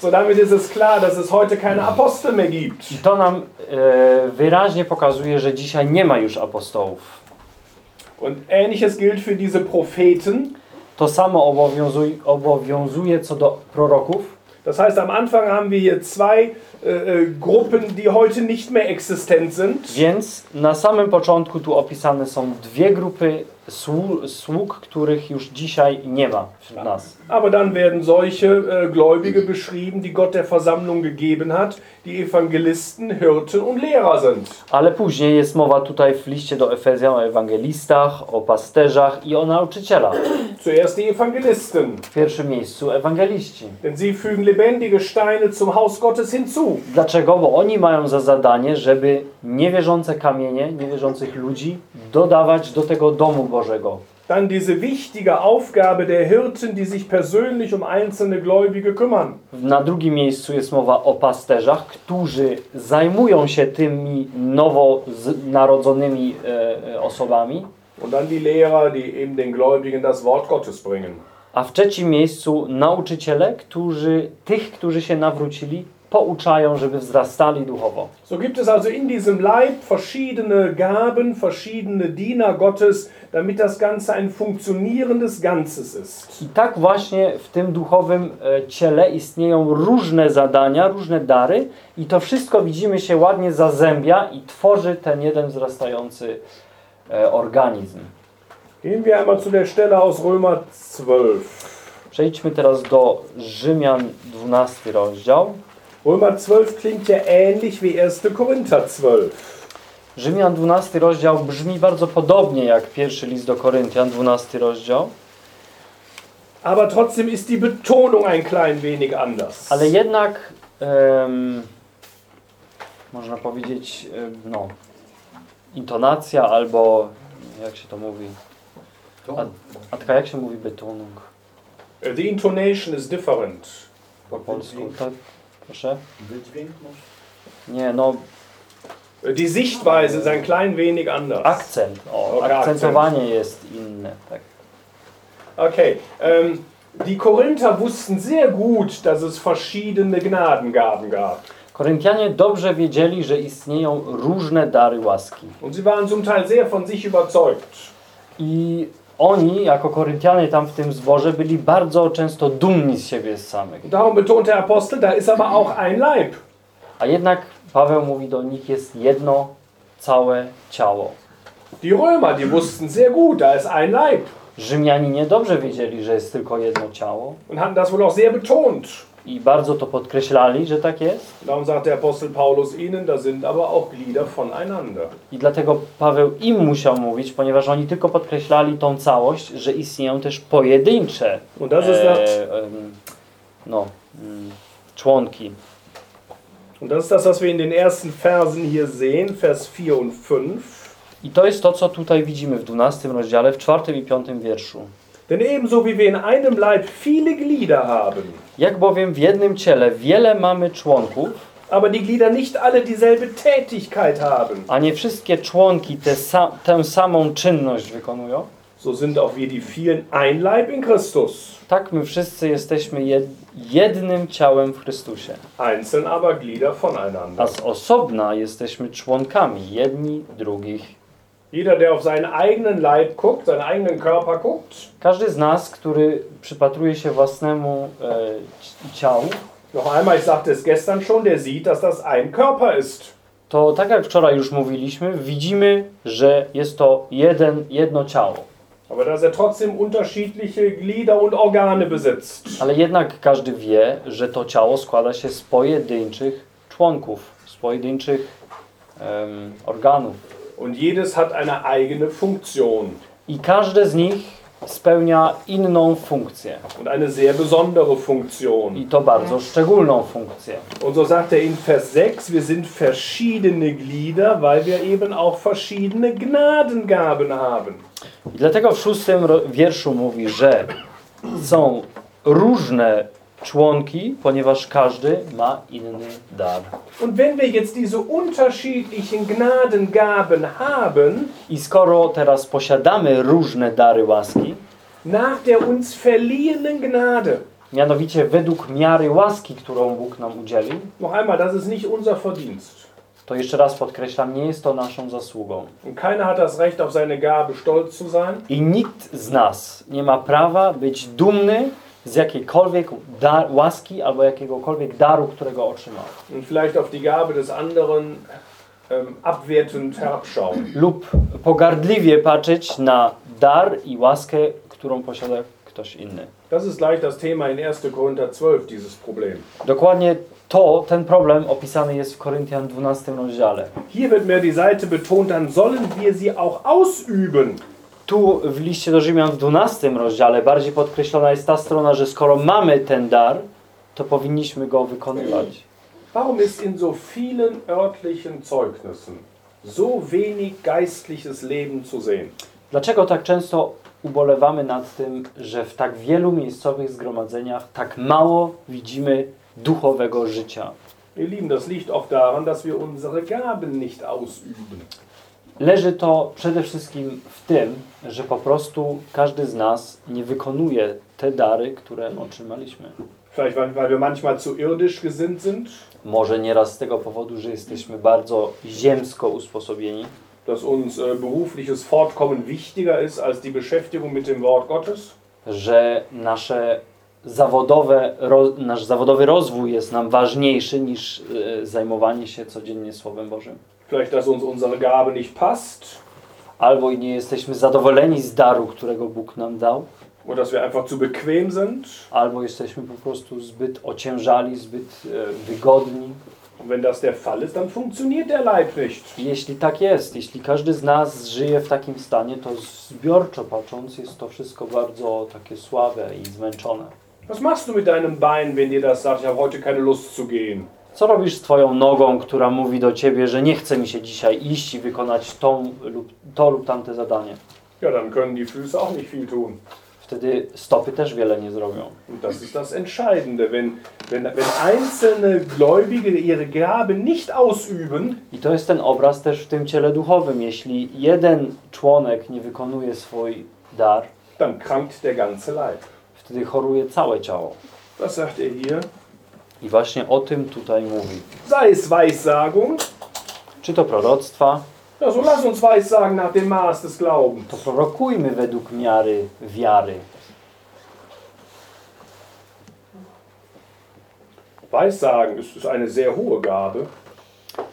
So, damit ist es klar, dass es heute keine Apostel mehr gibt.
I to nam e, wyraźnie pokazuje, że dzisiaj nie ma już apostołów.
Und ähnliches gilt für diese Propheten.
To samo obowiązuj, obowiązuje co do proroków.
Das heißt, am Anfang haben wir hier zwei äh, äh, Gruppen, die heute nicht mehr existent sind.
Więc na samym początku tu opisane są dwie grupy słu- sług, których już dzisiaj nie ma wśród nas.
Aber dann werden solche äh, Gläubige beschrieben, die Gott der Versammlung gegeben hat, die Evangelisten, Hirten und Lehrer sind.
Ale później jest mowa tutaj w liście do Efezjan o ewangelistach, o pasterzach i o nauczycielach. *clears throat*
Zuerst die Evangelisten,
W pierwszym miejscu ewangeliści.
denn sie fügen lebendige Steine zum Haus Gottes hinzu.
Dlaczego? Bo oni mają za zadanie, żeby niewierzące kamienie, niewierzących ludzi dodawać do tego domu Bożego.
Dann diese wichtige Aufgabe der Hirten, die sich persönlich um einzelne Gläubige kümmern.
Na drugim miejscu jest mowa o pasterzach, którzy zajmują się tymi nowo narodzonymi e, e, osobami.
Und dann die Lehrer, die eben den Gläubigen das Wort Gottes bringen.
A w trzecim miejscu nauczyciele, którzy tych, którzy się nawrócili, pouczają, żeby wzrastali duchowo.
So gibt es also in diesem Leib verschiedene Gaben, verschiedene Diener Gottes, damit das Ganze ein funktionierendes Ganzes ist.
I tak właśnie w tym duchowym e, ciele istnieją różne zadania, różne dary i to wszystko widzimy się ładnie zazębia i tworzy ten jeden wzrastający e, organizm.
Gehen wir einmal zu der Stelle aus Römer 12.
Przejdźmy teraz do Rzymian 12 rozdział.
Römer 12 klingt ja ähnlich wie 1. Korinther 12.
Rzymian 12 rozdział brzmi bardzo podobnie jak pierwszy list do Koryntian 12 rozdział,
Aber trotzdem ist die Betonung ein klein wenig anders.
ale jednak em, można powiedzieć, no, intonacja albo, jak się to mówi, a, a taka jak się mówi betonung
The intonation is different.
po polsku, tak? Proszę?
Wydźwięk może?
Nie, no,
Die Sichtweise ist ein klein wenig anders.
akcent, o,
Okej,
akcentowanie jest inne, tak.
Okay. Ähm, die Korinther wussten sehr gut, dass es verschiedene Gnadengaben gab.
Koryntianie dobrze wiedzieli, że istnieją różne dary łaski.
Und sie waren zum Teil sehr von sich überzeugt.
I oni, jako Koryntianie tam w tym zborze, byli bardzo często dumni z siebie samych.
Darum betont der Apostel, da ist aber auch ein Leib.
A jednak Paweł mówi do nich, jest jedno całe ciało.
Die Römer, die wussten sehr gut, da ist ein Leib.
Rzymianie dobrze wiedzieli, że jest tylko jedno ciało
Und hatten das wohl auch sehr betont.
I bardzo to podkreślali, że tak jest.
Darum sagt der Apostel Paulus ihnen, da sind aber auch Glieder voneinander.
I dlatego Paweł im musiał mówić, ponieważ oni tylko podkreślali tą całość, że istnieją też pojedyncze
Und das ist,
e, em, no, mm, członki.
und das ist das, was wir in den ersten Versen hier sehen, Vers 4 und 5.
I to jest to, co tutaj widzimy w 12 rozdziale, w czwartym i piątym wierszu.
Denn ebenso wie wir in einem Leib viele Glieder haben,
Jak bowiem w jednym ciele wiele mamy członków,
aber die Glieder nicht alle dieselbe Tätigkeit haben,
a nie wszystkie członki te sa tę samą czynność wykonują,
so sind auch wir die vielen ein Leib in Christus,
tak my wszyscy jesteśmy jed jednym ciałem w Chrystusie.
einzeln aber Glieder
A
voneinander.
z osobna jesteśmy członkami jedni drugich.
Jeder, der auf seinen eigenen Leib guckt, seinen eigenen Körper guckt,
Każdy z nas, który przypatruje się własnemu e, ci- ciału,
noch einmal, ich sagte es gestern schon, der sieht, dass das ein Körper ist.
to tak jak wczoraj już mówiliśmy, widzimy, że jest to jeden, jedno ciało.
Aber dass er trotzdem unterschiedliche Glieder und Organe besitzt.
Ale jednak każdy wie, że to ciało składa się z pojedynczych członków, z pojedynczych em, organów.
Und jedes hat eine eigene Funktion
I każde z nich spełnia inną funkcję.
und eine sehr besondere Funktion.
I to bardzo szczególną funkcję.
Und so sagt er in Vers 6, wir sind verschiedene Glieder, weil wir eben auch verschiedene Gnadengaben haben.
I dlatego w szóstym wierszu mówi, że są różne członki, ponieważ każdy ma inny dar.
Und wenn wir jetzt diese unterschiedlichen Gnadengaben haben,
I skoro teraz posiadamy różne dary łaski,
nach der uns verliehenen Gnade,
mianowicie według miary łaski, którą Bóg nam udzielił,
noch einmal, das ist nicht unser Verdienst.
to jeszcze raz podkreślam, nie jest to naszą zasługą. I nikt z nas nie ma prawa być dumny z jakiejkolwiek dar, łaski albo jakiegokolwiek daru, którego otrzymał.
und vielleicht auf die Gabe des anderen ähm, abwertend herabschauen.
Lub pogardliwie patrzeć na dar i łaskę, którą posiada ktoś inny.
Das ist gleich das Thema in 1. Korinther 12, dieses Problem.
Dokładnie to, ten problem opisany jest w Koryntian 12 rozdziale.
Hier wird mir die Seite betont, dann sollen wir sie auch ausüben.
Tu w liście do Rzymian w 12 rozdziale bardziej podkreślona jest ta strona, że skoro mamy ten dar, to powinniśmy go wykonywać.
Warum ist in so vielen örtlichen Zeugnissen so wenig geistliches Leben zu sehen?
Dlaczego tak często ubolewamy nad tym, że w tak wielu miejscowych zgromadzeniach tak mało widzimy duchowego życia?
Ihr Lieben, das liegt oft daran, dass wir unsere Gaben nicht ausüben.
Leży to przede wszystkim w tym, że po prostu każdy z nas nie wykonuje te dary, które otrzymaliśmy.
Vielleicht, weil, wir manchmal zu irdisch gesinnt sind,
Może nieraz z tego powodu, że jesteśmy bardzo ziemsko usposobieni,
dass uns äh, berufliches Fortkommen wichtiger ist als die Beschäftigung mit dem Wort Gottes.
że nasze zawodowe, nasz zawodowy rozwój jest nam ważniejszy niż e, zajmowanie się codziennie Słowem Bożym.
Vielleicht, dass uns unsere Gabe nicht passt
Albo nie jesteśmy zadowoleni z daru, którego Bóg nam dał,
oder dass wir einfach zu bequem sind.
albo jesteśmy po prostu zbyt ociężali, zbyt e, wygodni.
Wenn das der Fall ist, dann funktioniert der Leib nicht.
I Jeśli tak jest, jeśli każdy z nas żyje w takim stanie, to zbiorczo patrząc jest to wszystko bardzo takie słabe i zmęczone.
Was machst du mit deinem Bein, wenn dir das sagt, ich habe heute keine Lust zu gehen?
Co robisz z twoją nogą, która mówi do ciebie, że nie chce mi się dzisiaj iść i wykonać tą lub, to lub tamte zadanie?
Ja, dann können die Füße auch nicht viel tun.
Wtedy stopy też wiele nie zrobią.
Und das ist das Entscheidende. Wenn, wenn, wenn einzelne Gläubige ihre Gabe nicht ausüben,
I to jest ten obraz też w tym ciele duchowym. Jeśli jeden członek nie wykonuje swój dar,
dann krankt der ganze Leib.
wtedy choruje całe ciało.
Das sagt er hier.
I właśnie o tym tutaj mówi.
Sei es Weissagung,
Czy to proroctwa,
ja, so lass uns Weissagen nach dem Maß des Glaubens.
to prorokujmy według miary wiary.
Weissagen ist, ist eine sehr hohe Gabe.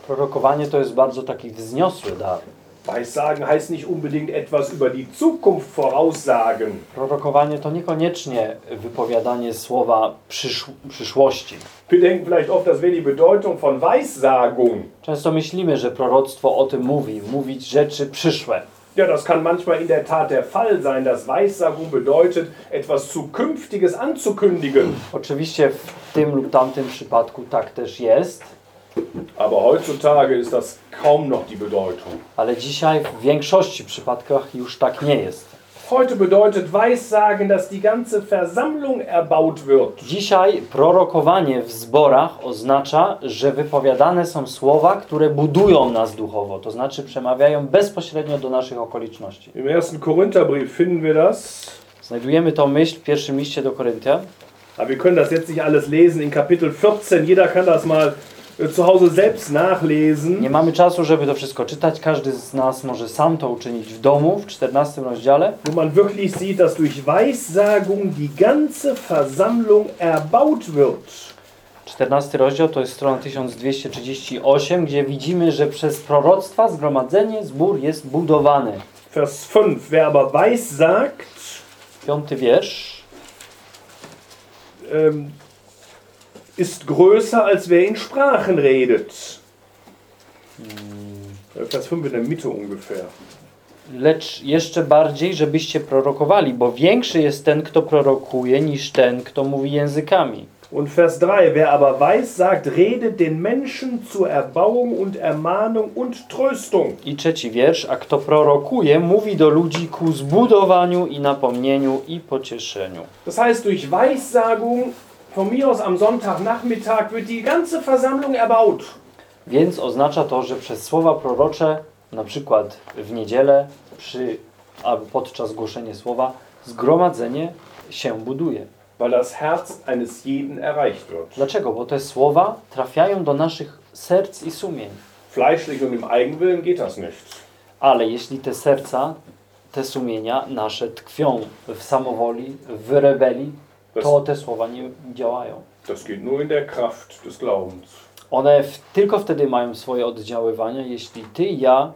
Prorokowanie to jest bardzo taki wzniosły dar.
Weissagen heißt nicht unbedingt etwas über die Zukunft voraussagen.
Prorokowanie to niekoniecznie wypowiadanie słowa przysz przyszłości.
Wir denken vielleicht oft, das wäre die Bedeutung von Weissagung.
Często myślimy, że proroctwo o tym mówi, mówić rzeczy przyszłe.
Ja, das kann manchmal in der Tat der Fall sein, dass Weissagung bedeutet, etwas Zukünftiges anzukündigen.
Oczywiście w tym lub tamtym przypadku tak też jest,
Aber heutzutage ist das kaum noch die Bedeutung.
ale dzisiaj w większości przypadkach już tak nie jest.
Heute bedeutet Weissagen, dass die ganze Versammlung erbaut wird.
Dzisiaj prorokowanie w zborach oznacza, że wypowiadane są słowa, które budują nas duchowo, to znaczy przemawiają bezpośrednio do naszych okoliczności.
Im ersten Korintherbrief finden wir das.
Znajdujemy tą myśl w pierwszym liście do Koryntian.
Aber wir können das jetzt nicht alles lesen in Kapitel 14. Jeder kann das mal zu Hause selbst nachlesen.
Nie mamy czasu, żeby to wszystko czytać. Każdy z nas może sam to uczynić w domu, w 14 rozdziale.
Wo man wirklich sieht, dass durch Weissagung die ganze Versammlung erbaut wird.
14 rozdział to jest strona 1238, gdzie widzimy, że przez proroctwa zgromadzenie, zbór jest budowany.
Vers 5. Wer aber weissagt,
Piąty wiersz.
ähm, ist größer, als wer in Sprachen redet. Vers 5 in der Mitte ungefähr.
Lecz jeszcze bardziej, żebyście prorokowali, bo większy jest ten, kto prorokuje, niż ten, kto mówi językami.
Und Vers 3. Wer aber weissagt, redet den Menschen zur Erbauung und Ermahnung und Tröstung.
I trzeci wiersz, a kto prorokuje, mówi do ludzi ku zbudowaniu i napomnieniu i pocieszeniu.
Das heißt, durch Weissagung, von mir aus am Sonntagnachmittag, wird die ganze Versammlung erbaut.
Więc oznacza to, że przez słowa prorocze, na przykład w niedzielę, przy, albo podczas głoszenia słowa, zgromadzenie się buduje.
Weil das Herz eines jeden erreicht wird.
Dlaczego? Bo te słowa trafiają do naszych serc i sumień.
Fleischlich und im Eigenwillen geht das nicht.
Ale jeśli te serca, te sumienia nasze tkwią w samowoli, w rebelii, to te słowa nie działają.
Das geht nur in der Kraft des Glaubens.
One w, tylko wtedy mają swoje oddziaływanie, jeśli ty i ja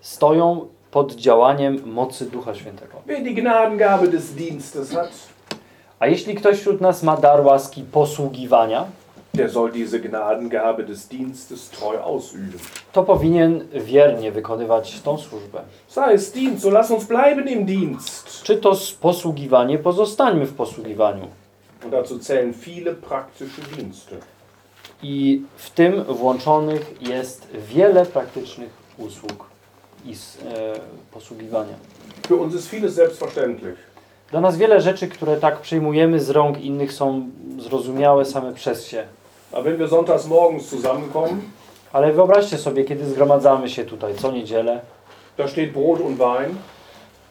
stoją pod działaniem mocy Ducha Świętego.
Wer die Gnadengabe des Dienstes hat,
A jeśli ktoś wśród nas ma dar łaski posługiwania,
der soll diese Gnadengabe des Dienstes treu ausüben.
to powinien wiernie wykonywać tą służbę.
Sei es Dienst, so lass uns bleiben im Dienst.
Czy to posługiwanie, pozostańmy w posługiwaniu.
Und dazu zählen viele praktische Dienste.
I w tym włączonych jest wiele praktycznych usług i e, posługiwania.
Für uns ist vieles selbstverständlich.
Dla nas wiele rzeczy, które tak przyjmujemy z rąk innych są zrozumiałe same przez się.
Aber wenn wir sonntags morgens zusammenkommen,
Ale wyobraźcie sobie, kiedy zgromadzamy się tutaj co niedzielę,
da steht Brot und Wein,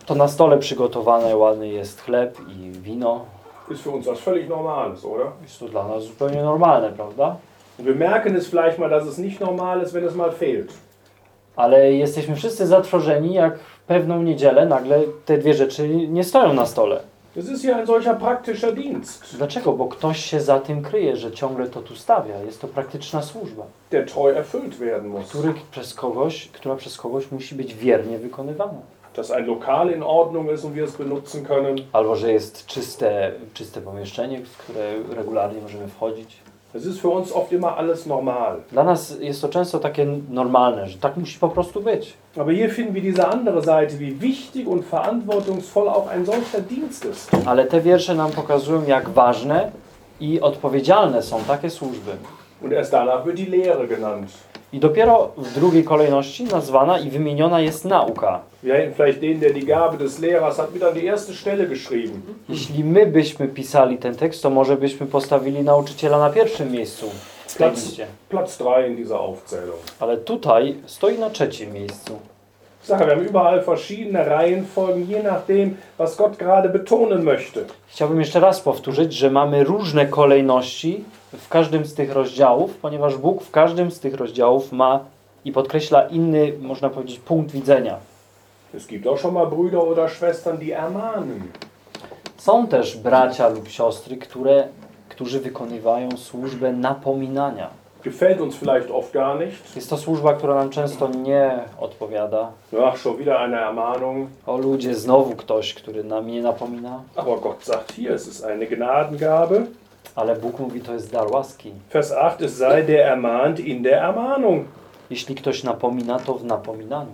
to na stole przygotowane ładny jest chleb i wino.
Ist für uns was völlig Normales, oder?
Jest to dla nas zupełnie normalne, prawda?
Und wir merken es vielleicht mal, dass es nicht normal ist, wenn es mal fehlt.
Ale jesteśmy wszyscy zatrwożeni, jak pewną niedzielę nagle te dwie rzeczy nie stoją na stole.
Es ist ja ein solcher praktischer Dienst,
Dlaczego? Bo ktoś się za tym kryje, że ciągle to tu stawia. Jest to praktyczna służba,
der treu erfüllt werden muss.
który przez kogoś, która przez kogoś musi być wiernie wykonywana.
Dass ein Lokal in Ordnung ist und wir es benutzen können.
Albo że jest czyste, czyste pomieszczenie, w które regularnie możemy wchodzić.
Es ist für uns oft immer alles normal.
Dla nas jest to często takie normalne, że tak musi po prostu być.
Aber hier finden wir diese andere Seite, wie wichtig und verantwortungsvoll auch ein solcher Dienst ist.
Ale te wiersze nam pokazują, jak ważne i odpowiedzialne są takie służby.
Und erst danach wird die Lehre genannt.
I dopiero w drugiej kolejności nazwana i wymieniona jest nauka.
Wir hätten vielleicht den, der die Gabe des Lehrers hat, mit an die erste Stelle geschrieben.
Jeśli my byśmy pisali ten tekst, to może byśmy postawili nauczyciela na pierwszym miejscu
Platz. Platz 3 in dieser Aufzählung.
Ale tutaj stoi na trzecim miejscu.
Sage, wir haben überall verschiedene Reihenfolgen, je nachdem, was Gott gerade betonen möchte.
Chciałbym jeszcze raz powtórzyć, że mamy różne kolejności w każdym z tych rozdziałów, ponieważ Bóg w każdym z tych rozdziałów ma i podkreśla inny, można powiedzieć, punkt widzenia.
Es gibt auch schon mal Brüder oder Schwestern, die ermahnen.
Są też bracia lub siostry, które, którzy wykonywają służbę napominania.
Gefällt uns vielleicht oft gar nicht.
Jest to służba, która nam często nie odpowiada.
Ach, schon wieder eine Ermahnung.
O ludzie, znowu ktoś, który nam nie napomina.
Aber Gott sagt hier, es ist eine Gnadengabe.
Ale Bóg mówi, to jest dar łaski.
Vers 8, es sei der ermahnt in der Ermahnung.
Jeśli ktoś napomina, to w napominaniu.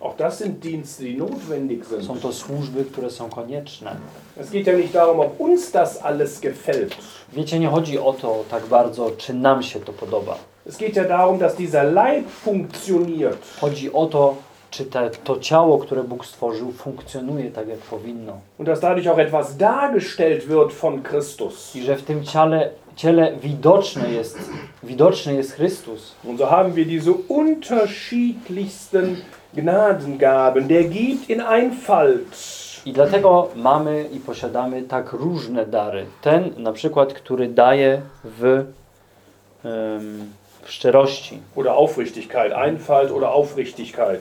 Auch das sind Dienste, die notwendig
Są
sind.
to służby, które są konieczne.
Es geht ja nicht darum, ob uns das alles gefällt.
Wiecie, nie chodzi o to tak bardzo, czy nam się to podoba.
Es geht ja darum, dass dieser Leib funktioniert.
Chodzi o to, czy te, to ciało, które Bóg stworzył, funkcjonuje tak, jak powinno.
Und dass dadurch auch etwas dargestellt wird von Christus.
I że w tym ciele, ciele widoczny, jest, widoczny jest Chrystus.
Und so haben wir diese unterschiedlichsten Gnadengaben. Der gibt in Einfalt.
I dlatego mamy i posiadamy tak różne dary. Ten na przykład, który daje w, w szczerości.
Oder Aufrichtigkeit. Einfalt oder Aufrichtigkeit.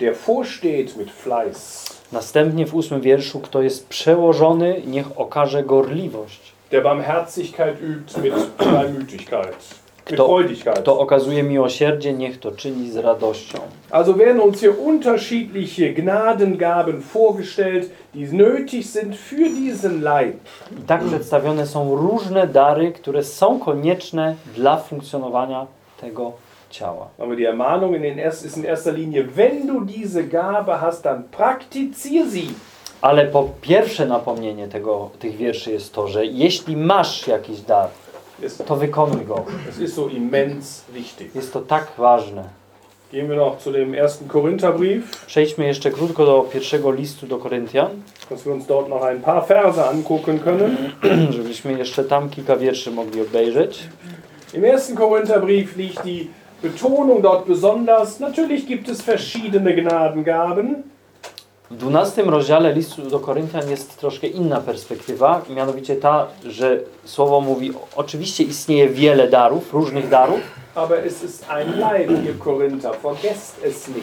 Der vorsteht mit Fleiß.
Następnie w ósmym wierszu, kto jest przełożony, niech okaże gorliwość.
Der Barmherzigkeit übt mit Freimütigkeit.
Kto, kto okazuje miłosierdzie, niech to czyni z radością.
Also werden uns hier unterschiedliche Gnadengaben vorgestellt, die nötig sind für diesen Leib.
I tak przedstawione są różne dary, które są konieczne dla funkcjonowania tego ciała.
Aber die Ermahnung in den erst, ist in erster Linie, wenn du diese Gabe hast, dann praktizier sie.
Ale po pierwsze napomnienie tego, tych wierszy jest to, że jeśli masz jakiś dar,
Es,
to wykonuj go.
es ist so immens wichtig.
Jest to tak ważne.
Gehen wir noch zu dem ersten Korintherbrief,
Przejdźmy jeszcze krótko do pierwszego listu do Koryntian,
dass wir uns dort noch ein paar Verse angucken können. *clears throat*
żebyśmy jeszcze tam kilka wierszy mogli obejrzeć.
Im ersten Korintherbrief liegt die Betonung dort besonders. Natürlich gibt es verschiedene Gnadengaben,
W 12 rozdziale listu do Koryntian jest troszkę inna perspektywa, mianowicie ta, że słowo mówi, oczywiście istnieje wiele darów, różnych darów,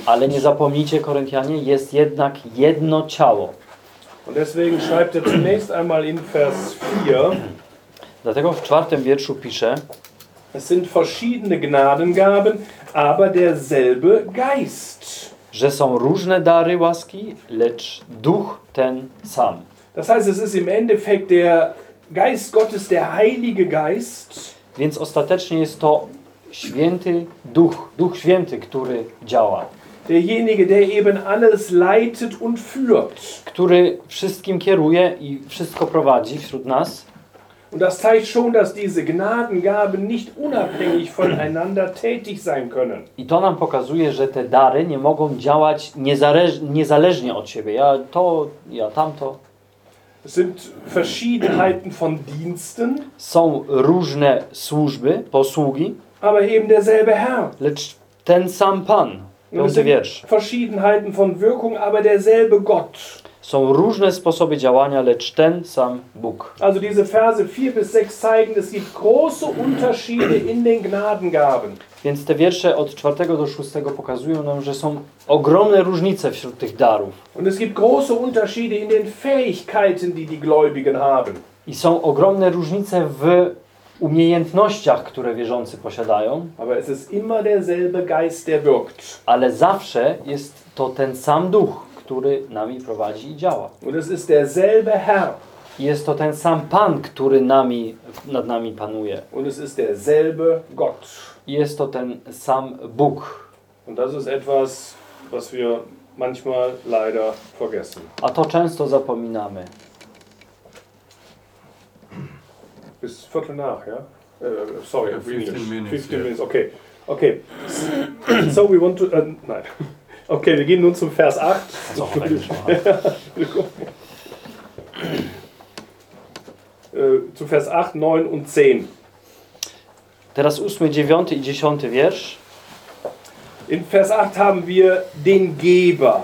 ale nie zapomnijcie, Koryntianie, jest jednak jedno ciało.
Er zunächst einmal in Vers 4,
Dlatego w czwartym wierszu pisze,
es sind verschiedene Gnadengaben, aber derselbe Geist.
Że są różne dary łaski, lecz duch ten sam.
Das heißt, es ist im Endeffekt der Geist Gottes, der Heilige Geist,
Więc ostatecznie jest to święty duch, duch święty, który działa,
derjenige, der eben alles leitet und führt.
który wszystkim kieruje i wszystko prowadzi wśród nas.
Und das zeigt schon, dass diese Gnadengaben nicht unabhängig voneinander tätig sein können.
I to nam pokazuje, że te dary nie mogą działać niezależ, niezależnie od siebie. Ja to, ja tamto.
Es sind Verschiedenheiten von Diensten,
Są różne służby, posługi,
aber eben derselbe Herr.
lecz ten sam Pan. Piąty wiersz.
Verschiedenheiten von Wirkung, aber derselbe Gott.
Są różne sposoby działania, lecz ten sam Bóg.
Also diese Verse 4 bis 6 zeigen, es gibt große Unterschiede in den Gnadengaben.
Więc te wiersze od czwartego do szóstego pokazują nam, że są ogromne różnice wśród tych darów.
Und es gibt große Unterschiede in den Fähigkeiten, die die Gläubigen haben.
I są ogromne różnice w umiejętnościach, które wierzący posiadają,
Aber es ist immer derselbe Geist, der wirkt.
ale zawsze jest to ten sam duch, który nami prowadzi i działa.
Und es ist derselbe Herr.
I Jest to ten sam Pan, który nami, nad nami panuje.
Und es ist derselbe Gott.
I Jest to ten sam Bóg.
Und das ist etwas, was wir manchmal leider vergessen.
A to często zapominamy.
Bis Viertel nach, ja? Uh, sorry,
Yeah, 15
English.
minutes,
15
yeah.
minutes, okay. Okay. So we want to. Äh, nein. Okay, wir gehen nun zum Vers 8.
Co auf Englisch machen?
Äh, zu Vers 8, 9 und 10.
Teraz ósmy, dziewiąty i dziesiąty wiersz.
In Vers 8 haben wir den Geber.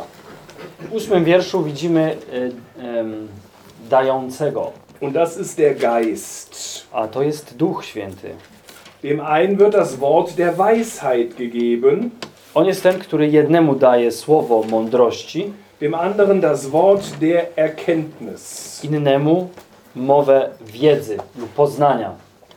W ósmym wierszu widzimy y, em, dającego,
Und das ist der Geist.
a to jest Duch Święty.
Dem einen wird das Wort der Weisheit gegeben,
On jest ten, który jednemu daje słowo mądrości,
dem anderen das Wort der Erkenntnis.
innemu mowę wiedzy lub poznania.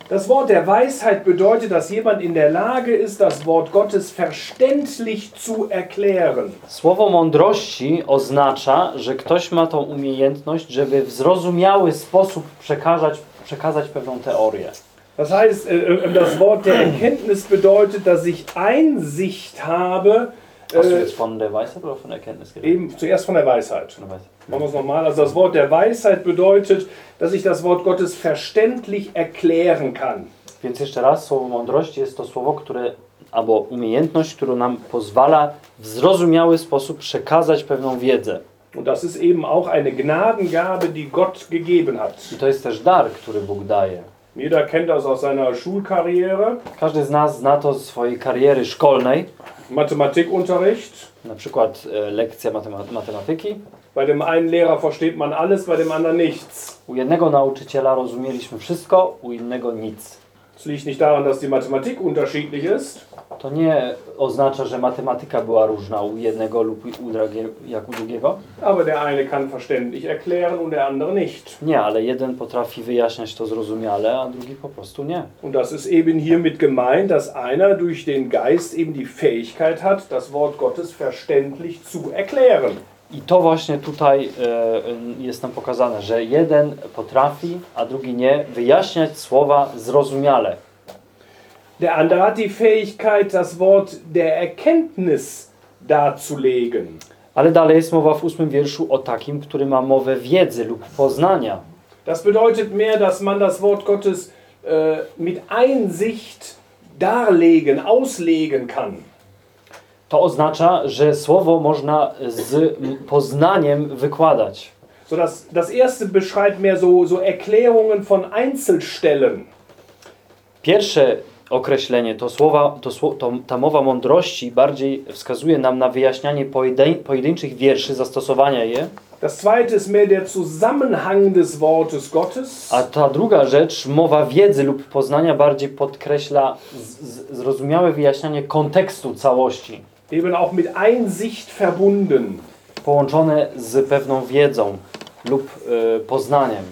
Das Wort der Weisheit bedeutet, dass jemand in der Lage ist, das Wort Gottes verständlich zu erklären.
Słowo mądrości oznacza, że ktoś ma tą umiejętność, żeby w zrozumiały sposób przekazać, przekazać pewną teorię.
Das heißt, äh, äh, das Wort der Erkenntnis bedeutet, dass ich Einsicht habe,
Hast du
äh,
jetzt von der Weisheit oder von der Erkenntnis geredet?
eben zuerst von der Weisheit.
Von der Weisheit.
Machen wir es nochmal. Also das Wort der Weisheit bedeutet, dass ich das Wort Gottes verständlich erklären kann.
Więc jeszcze raz, słowo mądrości jest to słowo, które, albo umiejętność, która nam pozwala w zrozumiały sposób przekazać pewną wiedzę.
Und das ist eben auch eine Gnadengabe, die Gott gegeben hat.
I to jest też dar, który Bóg daje.
Jeder kennt das aus seiner Schulkarriere.
Każdy z nas zna to z swojej kariery szkolnej,
Mathematikunterricht.
na przykład e, lekcja matema- matematyki.
Bei dem einen Lehrer versteht man alles, bei dem anderen nichts.
U jednego nauczyciela rozumieliśmy wszystko, u innego nic.
Es liegt nicht daran, dass die Mathematik unterschiedlich ist,
To nie oznacza, że matematyka była różna u jednego lub u drugie, jak u drugiego.
aber der eine kann verständlich erklären und der andere nicht.
Nie, ale jeden potrafi wyjaśniać to zrozumiale, a drugi po prostu nie.
Und das ist eben hiermit gemeint, dass einer durch den Geist eben die Fähigkeit hat, das Wort Gottes verständlich zu erklären.
I to właśnie tutaj e, jest nam pokazane, że jeden potrafi, a drugi nie, wyjaśniać słowa zrozumiale.
Der andere hat die Fähigkeit, das Wort der Erkenntnis darzulegen.
Ale dalej jest mowa w ósmym wierszu o takim, który ma mowę wiedzy lub poznania.
Das bedeutet mehr, dass man das Wort Gottes äh, mit Einsicht darlegen, auslegen kann.
To oznacza, że słowo można z poznaniem wykładać.
So das, das erste beschreibt mehr so, so Erklärungen von Einzelstellen.
Pierwsze określenie, to, słowa, to, to, ta mowa mądrości bardziej wskazuje nam na wyjaśnianie pojedyn, pojedynczych wierszy, zastosowania je,
Das zweite ist mehr der Zusammenhang des Wortes Gottes.
a ta druga rzecz, mowa wiedzy lub poznania, bardziej podkreśla z, z, zrozumiałe wyjaśnianie kontekstu całości,
Eben auch mit Einsicht verbunden.
połączone z pewną wiedzą lub e, poznaniem.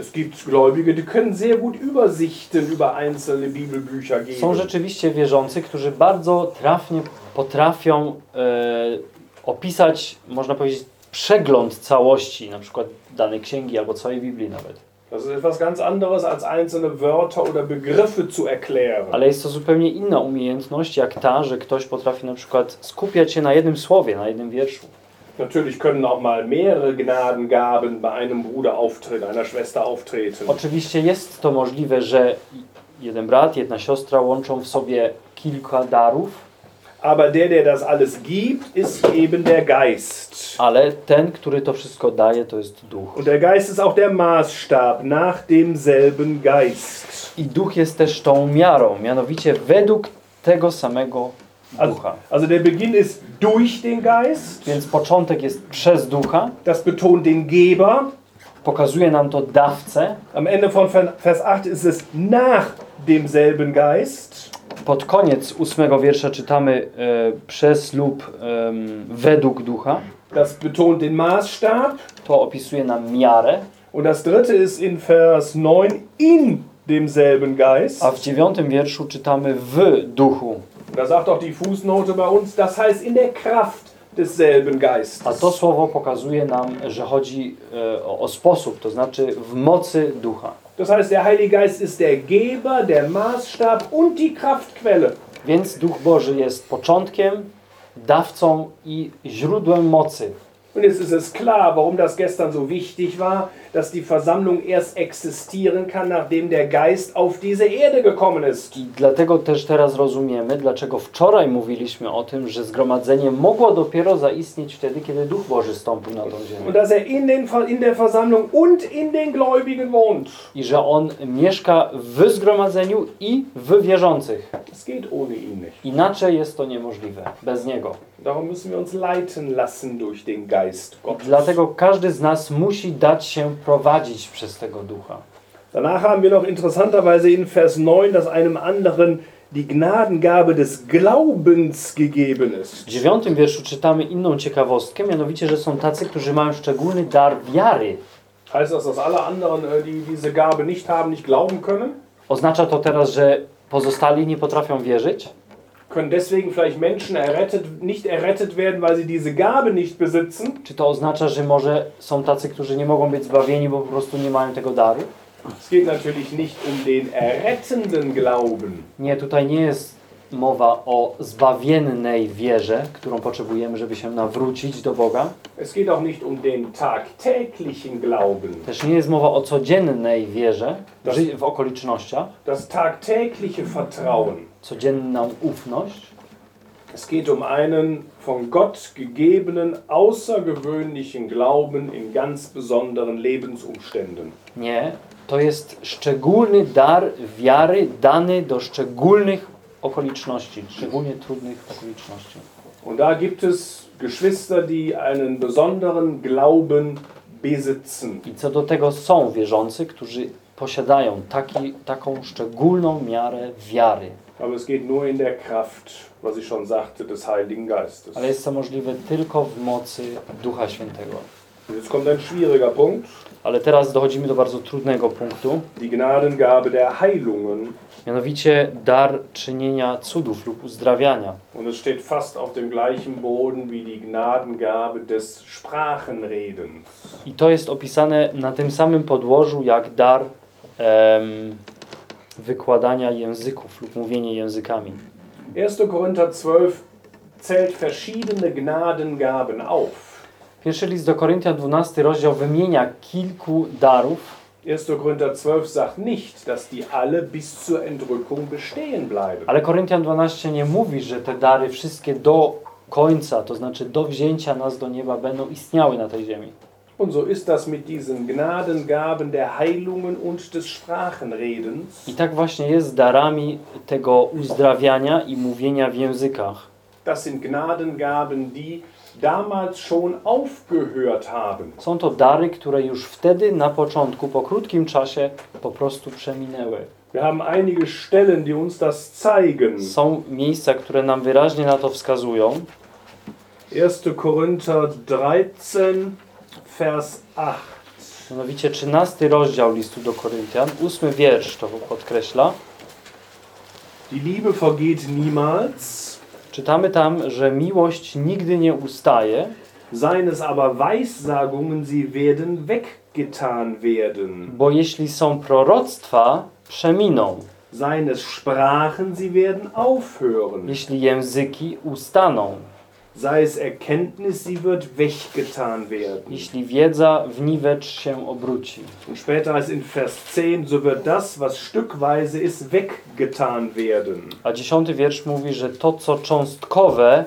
Es gibt Gläubige, die können sehr gut Übersichten über einzelne Bibelbücher
Są
geben.
rzeczywiście wierzący, którzy bardzo trafnie potrafią e, opisać, można powiedzieć, przegląd całości, na przykład danej księgi albo całej Biblii nawet.
Das ist etwas ganz anderes, als einzelne Wörter oder Begriffe zu erklären.
Ale jest to zupełnie inna umiejętność, jak ta, że ktoś potrafi na przykład skupiać się na jednym słowie, na jednym wierszu.
Natürlich können auch mal mehrere Gnadengaben bei einem Bruder auftreten, einer Schwester auftreten.
Oczywiście jest to możliwe, że jeden brat, jedna siostra łączą w sobie kilka darów,
Aber der, der das alles gibt, ist eben der Geist.
ale ten, który to wszystko daje, to jest duch.
Und der Geist ist auch der Maßstab nach demselben Geist.
I duch jest też tą miarą, mianowicie według tego samego
Also,
ducha.
also der Beginn ist durch den Geist.
Więc początek jest przez ducha,
Das betont den Geber.
pokazuje nam to dawcę.
Am Ende von Vers 8 ist es nach demselben Geist.
Pod koniec ósmego wiersza czytamy e, przez lub em, według ducha.
Das betont den Maßstab.
To opisuje nam miarę.
Und das dritte ist in Vers 9 in demselben Geist.
A w dziewiątym wierszu czytamy w duchu.
Da sagt auch die Fußnote bei uns, das heißt in der Kraft desselben Geistes.
A to słowo pokazuje nam, że chodzi e, o, o sposób, to znaczy w mocy ducha.
Das heißt, der Heilige Geist ist der Geber, der Maßstab und die Kraftquelle.
Więc Duch Boży jest początkiem, dawcą i źródłem mocy.
Und jetzt ist es klar, warum das gestern so wichtig war, dass die Versammlung erst existieren kann, nachdem der Geist auf diese Erde gekommen ist.
I dlatego też teraz rozumiemy, dlaczego wczoraj mówiliśmy o tym, że zgromadzenie mogło dopiero zaistnieć wtedy, kiedy Duch Boży stąpił na tą ziemię.
Und dass er in, den, in der Versammlung und in den Gläubigen wohnt.
I że On mieszka w zgromadzeniu i w wierzących.
Es geht ohne ihn nicht.
Inaczej jest to niemożliwe, bez Niego.
Darum müssen wir uns leiten lassen durch den Geist Gottes.
dlatego każdy z nas musi dać się prowadzić przez tego Ducha.
Danach haben wir noch interessanterweise in Vers 9, dass einem anderen die Gnadengabe des Glaubens gegeben ist.
W dziewiątym wierszu czytamy inną ciekawostkę, mianowicie, że są tacy, którzy mają szczególny dar wiary.
Heißt das, dass alle anderen, äh, die diese Gabe nicht haben, nicht glauben können?
Oznacza to teraz, że pozostali nie potrafią wierzyć?
Können deswegen vielleicht Menschen errettet, nicht errettet werden, weil sie diese Gabe nicht besitzen?
Czy to oznacza, że może są tacy, którzy nie mogą być zbawieni, bo po prostu nie mają tego daru?
Es geht natürlich nicht um den errettenden Glauben.
Nie, tutaj nie jest mowa o zbawiennej wierze, którą potrzebujemy, żeby się nawrócić do Boga.
Es geht auch nicht um den tagtäglichen Glauben.
Też nie jest mowa o codziennej wierze ży- w okolicznościach,
Das tagtägliche Vertrauen.
Codzienną ufność.
Es geht um einen von Gott gegebenen, außergewöhnlichen Glauben in ganz besonderen Lebensumständen.
Nie, to jest szczególny dar wiary dany do szczególnych okoliczności, szczególnie trudnych okoliczności.
Und da gibt es Geschwister, die einen besonderen Glauben besitzen.
I co do tego są wierzący, którzy posiadają taki, taką szczególną miarę wiary.
Aber es geht nur in der Kraft, was ich schon sagte, des Heiligen Geistes.
Ale jest to możliwe tylko w mocy Ducha Świętego.
Jetzt kommt ein schwieriger Punkt.
Ale teraz dochodzimy do bardzo trudnego punktu,
Die Gnadengabe der Heilungen.
mianowicie dar czynienia cudów lub uzdrawiania.
Und es steht fast auf dem gleichen Boden wie die Gnadengabe des Sprachenredens.
I to jest opisane na tym samym podłożu jak dar em, wykładania języków lub mówienie językami.
1. Korinther 12 zählt verschiedene Gnadengaben auf.
Pierwszy list do Koryntian 12 rozdział wymienia kilku darów,
1. Korinther 12 sagt nicht, dass die alle bis zur Entrückung bestehen bleiben.
ale Koryntian 12 nie mówi, że te dary wszystkie do końca, to znaczy do wzięcia nas do nieba będą istniały na tej ziemi.
Und so ist das mit diesen Gnadengaben der Heilungen und des Sprachenredens.
I tak właśnie jest z darami tego uzdrawiania i mówienia w językach.
Das sind Gnadengaben, die damals schon aufgehört haben.
Są to dary, które już wtedy na początku, po krótkim czasie po prostu przeminęły.
Wir haben einige Stellen, die uns das zeigen.
Są miejsca, które nam wyraźnie na to wskazują.
1. Korinther 13, Vers 8.
Mianowicie 13 rozdział listu do Koryntian, 8 wiersz to podkreśla.
Die Liebe vergeht niemals,
Czytamy tam, że miłość nigdy nie ustaje,
seien es aber Weissagungen, sie werden weggetan werden.
bo jeśli są proroctwa, przeminą.
Seien es Sprachen, sie werden aufhören.
Jeśli języki ustaną.
Sei es Erkenntnis, sie wird weggetan werden.
Jeśli wiedza w niwecz się obróci.
Und später heißt in Vers 10, so wird das, was stückweise ist, weggetan werden.
A dziesiąty wiersz mówi, że to, co cząstkowe,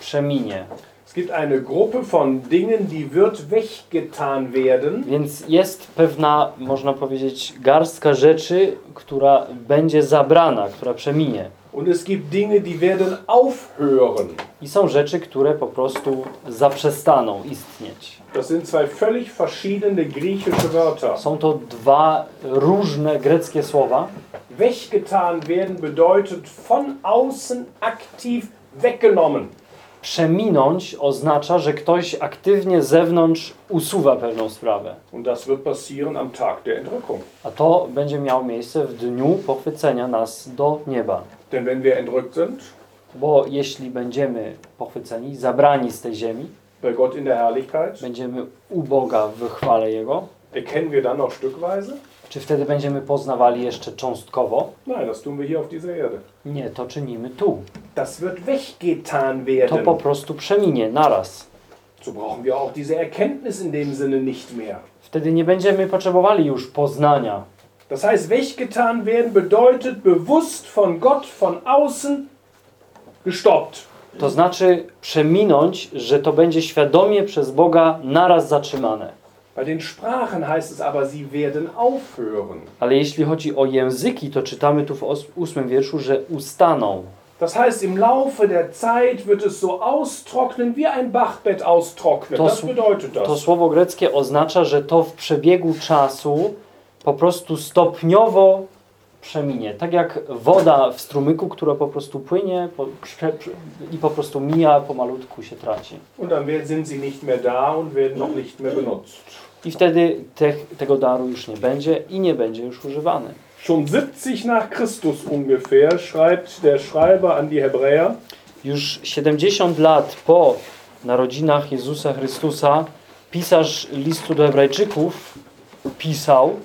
przeminie.
Es gibt eine Gruppe von Dingen, die wird weggetan werden.
Więc jest pewna, można powiedzieć, garstka rzeczy, która będzie zabrana, która przeminie.
Und es gibt Dinge, die werden aufhören.
I są rzeczy, które po prostu zaprzestaną istnieć.
Das sind zwei völlig verschiedene griechische Wörter.
Są to dwa różne greckie słowa.
Weggetan werden bedeutet von außen aktiv weggenommen.
Przeminąć oznacza, że ktoś aktywnie z zewnątrz usuwa pewną sprawę.
Und das wird passieren am Tag der Entrückung.
A to będzie miało miejsce w dniu pochwycenia nas do nieba.
Denn wenn wir entrückt sind,
Bo jeśli będziemy pochwyceni, zabrani z tej ziemi,
bei Gott in der Herrlichkeit,
będziemy u Boga w chwale Jego,
erkennen wir dann noch stückweise?
czy wtedy będziemy poznawali jeszcze cząstkowo?
Nein, das tun wir hier auf dieser Erde.
Nie, to czynimy tu.
Das wird weggetan
To po
werden.
prostu przeminie naraz.
So brauchen wir auch diese Erkenntnis in dem Sinne nicht mehr.
Wtedy nie będziemy potrzebowali już poznania.
Das heißt, weggetan werden bedeutet bewusst von Gott von außen gestoppt.
To znaczy przeminąć, że to będzie świadomie przez Boga naraz zatrzymane.
Bei den Sprachen heißt es aber, sie werden aufhören.
Ale jeśli chodzi o języki, to czytamy tu w ósmym wierszu, że ustaną.
Das heißt, im Laufe der Zeit wird es so austrocknen, wie ein Bachbett austrocknet.
To
Das bedeutet
To
das.
słowo greckie oznacza, że to w przebiegu czasu po prostu stopniowo przeminie. Tak jak woda w strumyku, która po prostu płynie po, prze, prze, i po prostu mija, pomalutku się traci.
Und dann werden- sind sie nicht mehr da und werden auch nicht mehr benutzt.
I wtedy te, tego daru już nie będzie i nie będzie już używany.
Schon 70 nach Christus ungefähr schreibt der Schreiber an die Hebräer,
Już 70 lat po narodzinach Jezusa Chrystusa pisarz listu do Hebrajczyków pisał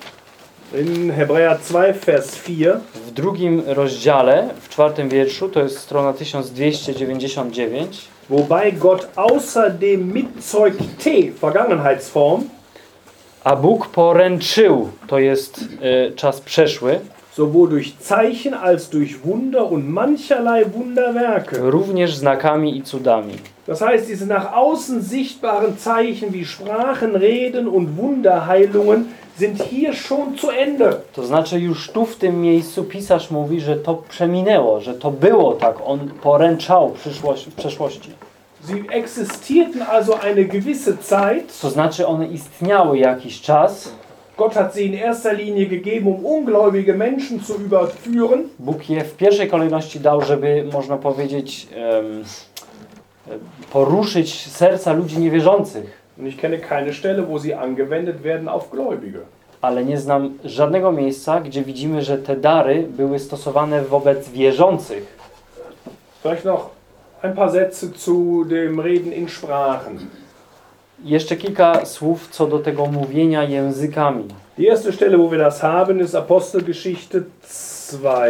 in Hebräer 2, Vers 4,
w drugim rozdziale, w czwartym wierszu, to jest strona 1299,
wobei Gott außer dem Mitzeug T, Vergangenheitsform,
a Bóg poręczył, to jest e, czas przeszły,
sowohl durch Zeichen als durch Wunder und mancherlei Wunderwerke.
również znakami i cudami.
Das heißt, diese nach außen sichtbaren Zeichen wie Sprachen, Reden und Wunderheilungen sind hier schon zu Ende.
To znaczy już tu w tym miejscu pisarz mówi, że to przeminęło, że to było tak, on poręczał przyszłość, w przeszłości.
Sie existierten also eine gewisse Zeit.
To znaczy one istniały jakiś czas,
Gott hat sie in erster Linie gegeben, um ungläubige Menschen zu überführen.
Bóg je w pierwszej kolejności dał, żeby, można powiedzieć, e, poruszyć serca ludzi niewierzących.
Und ich kenne keine Stelle, wo sie angewendet werden auf Gläubige.
Ale nie znam żadnego miejsca, gdzie widzimy, że te dary były stosowane wobec wierzących.
Vielleicht noch ein paar Sätze zu dem Reden in Sprachen.
Jeszcze kilka słów co do tego mówienia językami.
Die erste Stelle, wo wir das haben, ist Apostelgeschichte 2.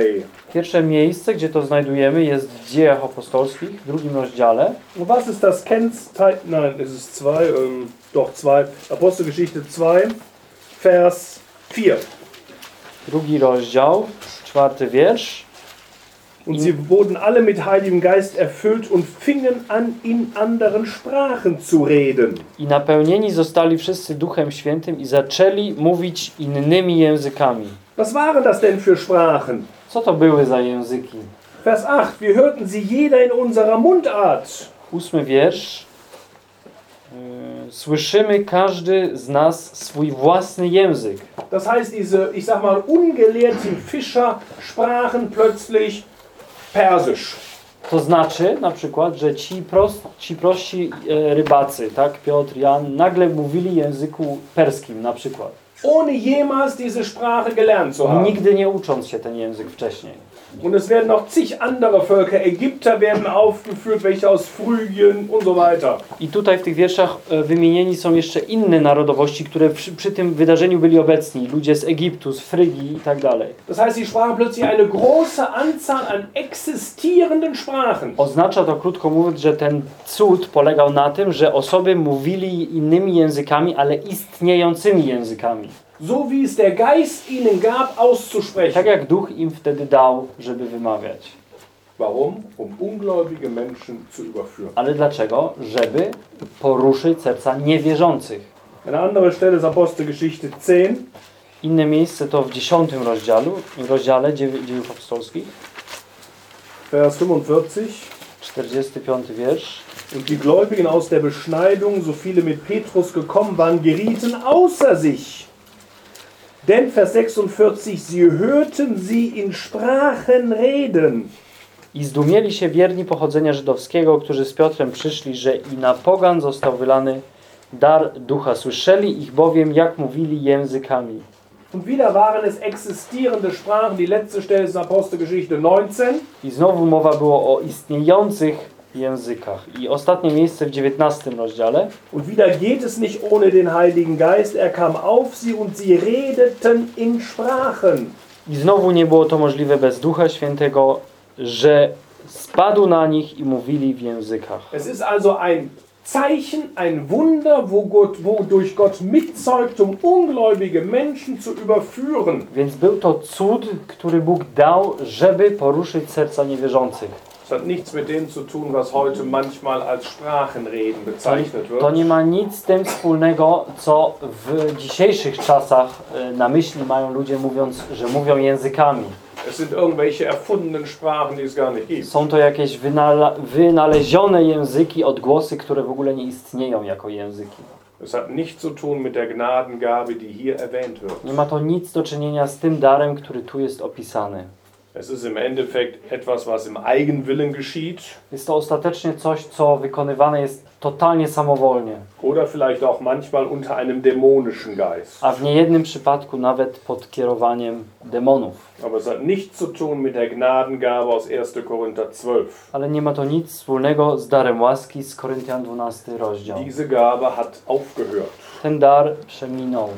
Pierwsze miejsce, gdzie to znajdujemy, jest w Dziejach Apostolskich, w drugim rozdziale.
Und was ist das Kennzeichen? Nein, es ist 2, ähm, doch 2. Apostelgeschichte 2, Vers 4.
Drugi rozdział, czwarty wiersz.
Und sie wurden alle mit Heiligem Geist erfüllt und fingen an, in anderen Sprachen zu reden.
I napełnieni zostali wszyscy Duchem Świętym i zaczęli mówić innymi językami.
Was waren das denn für Sprachen?
Co to były za języki?
Vers 8. Wir hörten sie jeder in unserer Mundart.
Ósmy wiersz. Yy, Słyszymy każdy z nas swój własny język.
Das heißt, diese, ich sag mal, ungelehrten Fischer sprachen plötzlich Persisch.
To znaczy na przykład, że ci, pros, ci prości e, rybacy, tak, Piotr, Jan, nagle mówili języku perskim na przykład.
ohne jemals diese Sprache gelernt zu haben.
Nigdy nie ucząc się ten język wcześniej.
Und es werden noch zig andere Völker, Ägypter werden aufgeführt, welche aus Phrygien und so weiter.
I tutaj w tych wierszach e, wymienieni są jeszcze inne narodowości, które przy, przy tym wydarzeniu byli obecni. Ludzie z Egiptu, z Frygii i tak dalej.
Das heißt, sie sprachen plötzlich eine große Anzahl an existierenden Sprachen.
Oznacza to krótko mówiąc, że ten cud polegał na tym, że osoby mówili innymi językami, ale istniejącymi językami.
So wie es der Geist ihnen gab, auszusprechen.
Tak jak Duch im wtedy dał, żeby wymawiać.
Warum? Um ungläubige Menschen zu überführen.
Ale dlaczego? Żeby poruszyć serca niewierzących.
Eine andere Stelle ist Apostelgeschichte 10,
Inne miejsce to w dziesiątym rozdziale, rozdziale dziew- dziejów apostolskich,
Vers 45.
45 wiersz.
Und die Gläubigen aus der Beschneidung, so viele mit Petrus gekommen waren, gerieten außer sich. Denn Vers 46, sie hörten sie in Sprachen reden.
I zdumieli się wierni pochodzenia żydowskiego, którzy z Piotrem przyszli, że i na pogan został wylany dar ducha. Słyszeli ich bowiem, jak mówili językami.
Und wieder waren es existierende Sprachen. Die letzte Stelle ist Apostelgeschichte 19.
I znowu mowa było o istniejących językach. I ostatnie miejsce w 19 rozdziale.
Und wieder geht es nicht ohne den Heiligen Geist. Er kam auf sie und sie redeten in Sprachen.
I znowu nie było to możliwe bez Ducha Świętego, że spadł na nich i mówili w językach.
Es ist also ein Zeichen, ein Wunder, wo Gott, wodurch Gott mitzeugt, um ungläubige Menschen zu überführen.
Więc był to cud, który Bóg dał, żeby poruszyć serca niewierzących.
Hat nichts mit dem zu tun, was heute manchmal als Sprachenreden bezeichnet
To
wird.
nie ma nic z tym wspólnego, co w dzisiejszych czasach e, na myśli mają ludzie mówiąc, że mówią językami.
Es sind irgendwelche erfundenen Sprachen, die es gar nicht gibt.
Są to jakieś wynalezione języki, odgłosy, które w ogóle nie istnieją jako języki.
Es hat nichts zu tun mit der Gnadengabe, die hier erwähnt wird.
Nie ma to nic do czynienia z tym darem, który tu jest opisany.
Es ist im Endeffekt etwas, was im Eigenwillen geschieht
Jest to ostatecznie coś, co wykonywane jest totalnie samowolnie,
oder vielleicht auch manchmal unter einem dämonischen Geist.
a w niejednym przypadku nawet pod kierowaniem demonów.
Aber es hat nichts zu tun mit der Gnadengabe aus 1. Korinther 12.
Ale nie ma to nic wspólnego z darem łaski z Koryntian 12 rozdział.
Diese Gabe hat aufgehört.
Ten dar przeminął.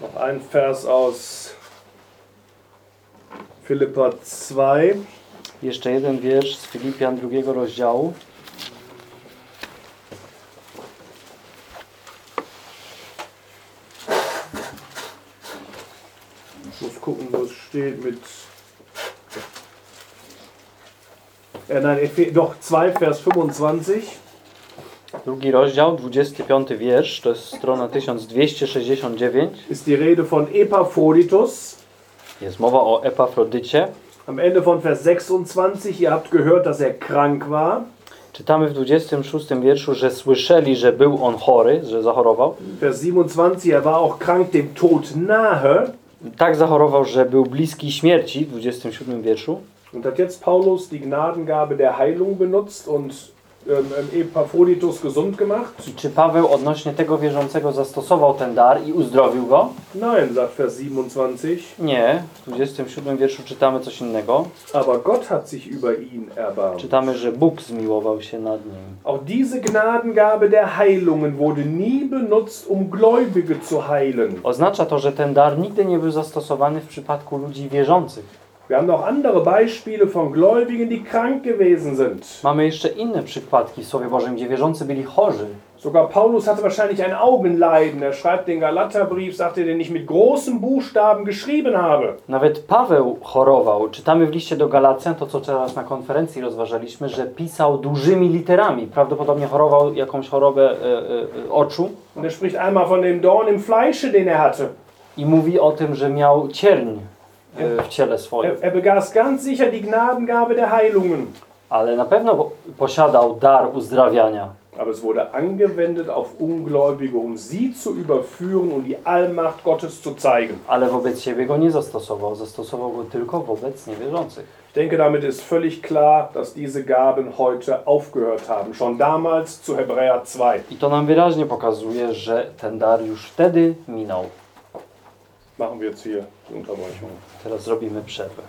Noch ein Vers aus Philippa 2.
Jeszcze jeden wiersz z Filipian drugiego rozdziału.
Ich muss gucken, wo es steht mit. Äh, nein, doch 2, Vers 25.
Drugi rozdział, 25 wiersz, to jest strona 1269.
Ist die Rede von Epaphroditus.
Jest mowa o Epafrodycie.
Am Ende von Vers 26. Ihr habt gehört, dass er krank war.
Czytamy w 26 wierszu, że słyszeli, że był on chory, że zachorował.
Vers 27. Er war auch krank dem Tod nahe.
Tak zachorował, że był bliski śmierci, w 27 wierszu.
Und hat jetzt Paulus die Gnadengabe der Heilung benutzt und Epaphroditus gesund gemacht?
Czy Paweł odnośnie tego wierzącego zastosował ten dar i uzdrowił go?
Nein, sagt Vers 27.
Nie. W 27 wierszu czytamy coś innego.
Aber Gott hat sich über ihn erbarmt.
Czytamy, że Bóg zmiłował się nad nim.
Auch diese Gnadengabe der Heilungen wurde nie benutzt, um Gläubige zu heilen.
Oznacza to, że ten dar nigdy nie był zastosowany w przypadku ludzi wierzących.
Wir haben noch andere Beispiele von Gläubigen, die krank gewesen sind.
Mamy jeszcze inne przypadki w Słowie Bożym, gdzie wierzący byli chorzy.
Sogar Paulus hatte wahrscheinlich ein Augenleiden. Er schreibt den Galaterbrief, sagt er, den ich mit großen Buchstaben geschrieben habe.
Nawet Paweł chorował. Czytamy w liście do Galacjan, to co teraz na konferencji rozważaliśmy, że pisał dużymi literami. Prawdopodobnie chorował jakąś chorobę e, e, e, oczu
Und er spricht einmal von dem Dorn im Fleische, den er hatte.
i mówi o tym, że miał cierń w ciele swoim.
Er, er begaß ganz sicher die Gnadengabe der Heilungen.
Ale na pewno posiadał dar uzdrawiania.
Aber es wurde angewendet auf Ungläubige, um sie zu überführen und die Allmacht Gottes zu zeigen.
Ale wobec siebie go nie zastosował. Zastosował go tylko wobec niewierzących.
Ich denke, damit ist völlig klar, dass diese Gaben heute aufgehört haben. Schon damals zu Hebräer 2.
I to nam wyraźnie pokazuje, że ten dar już wtedy minął.
Machen wir jetzt hier die Unterbrechung.
Teraz zrobimy przerwę.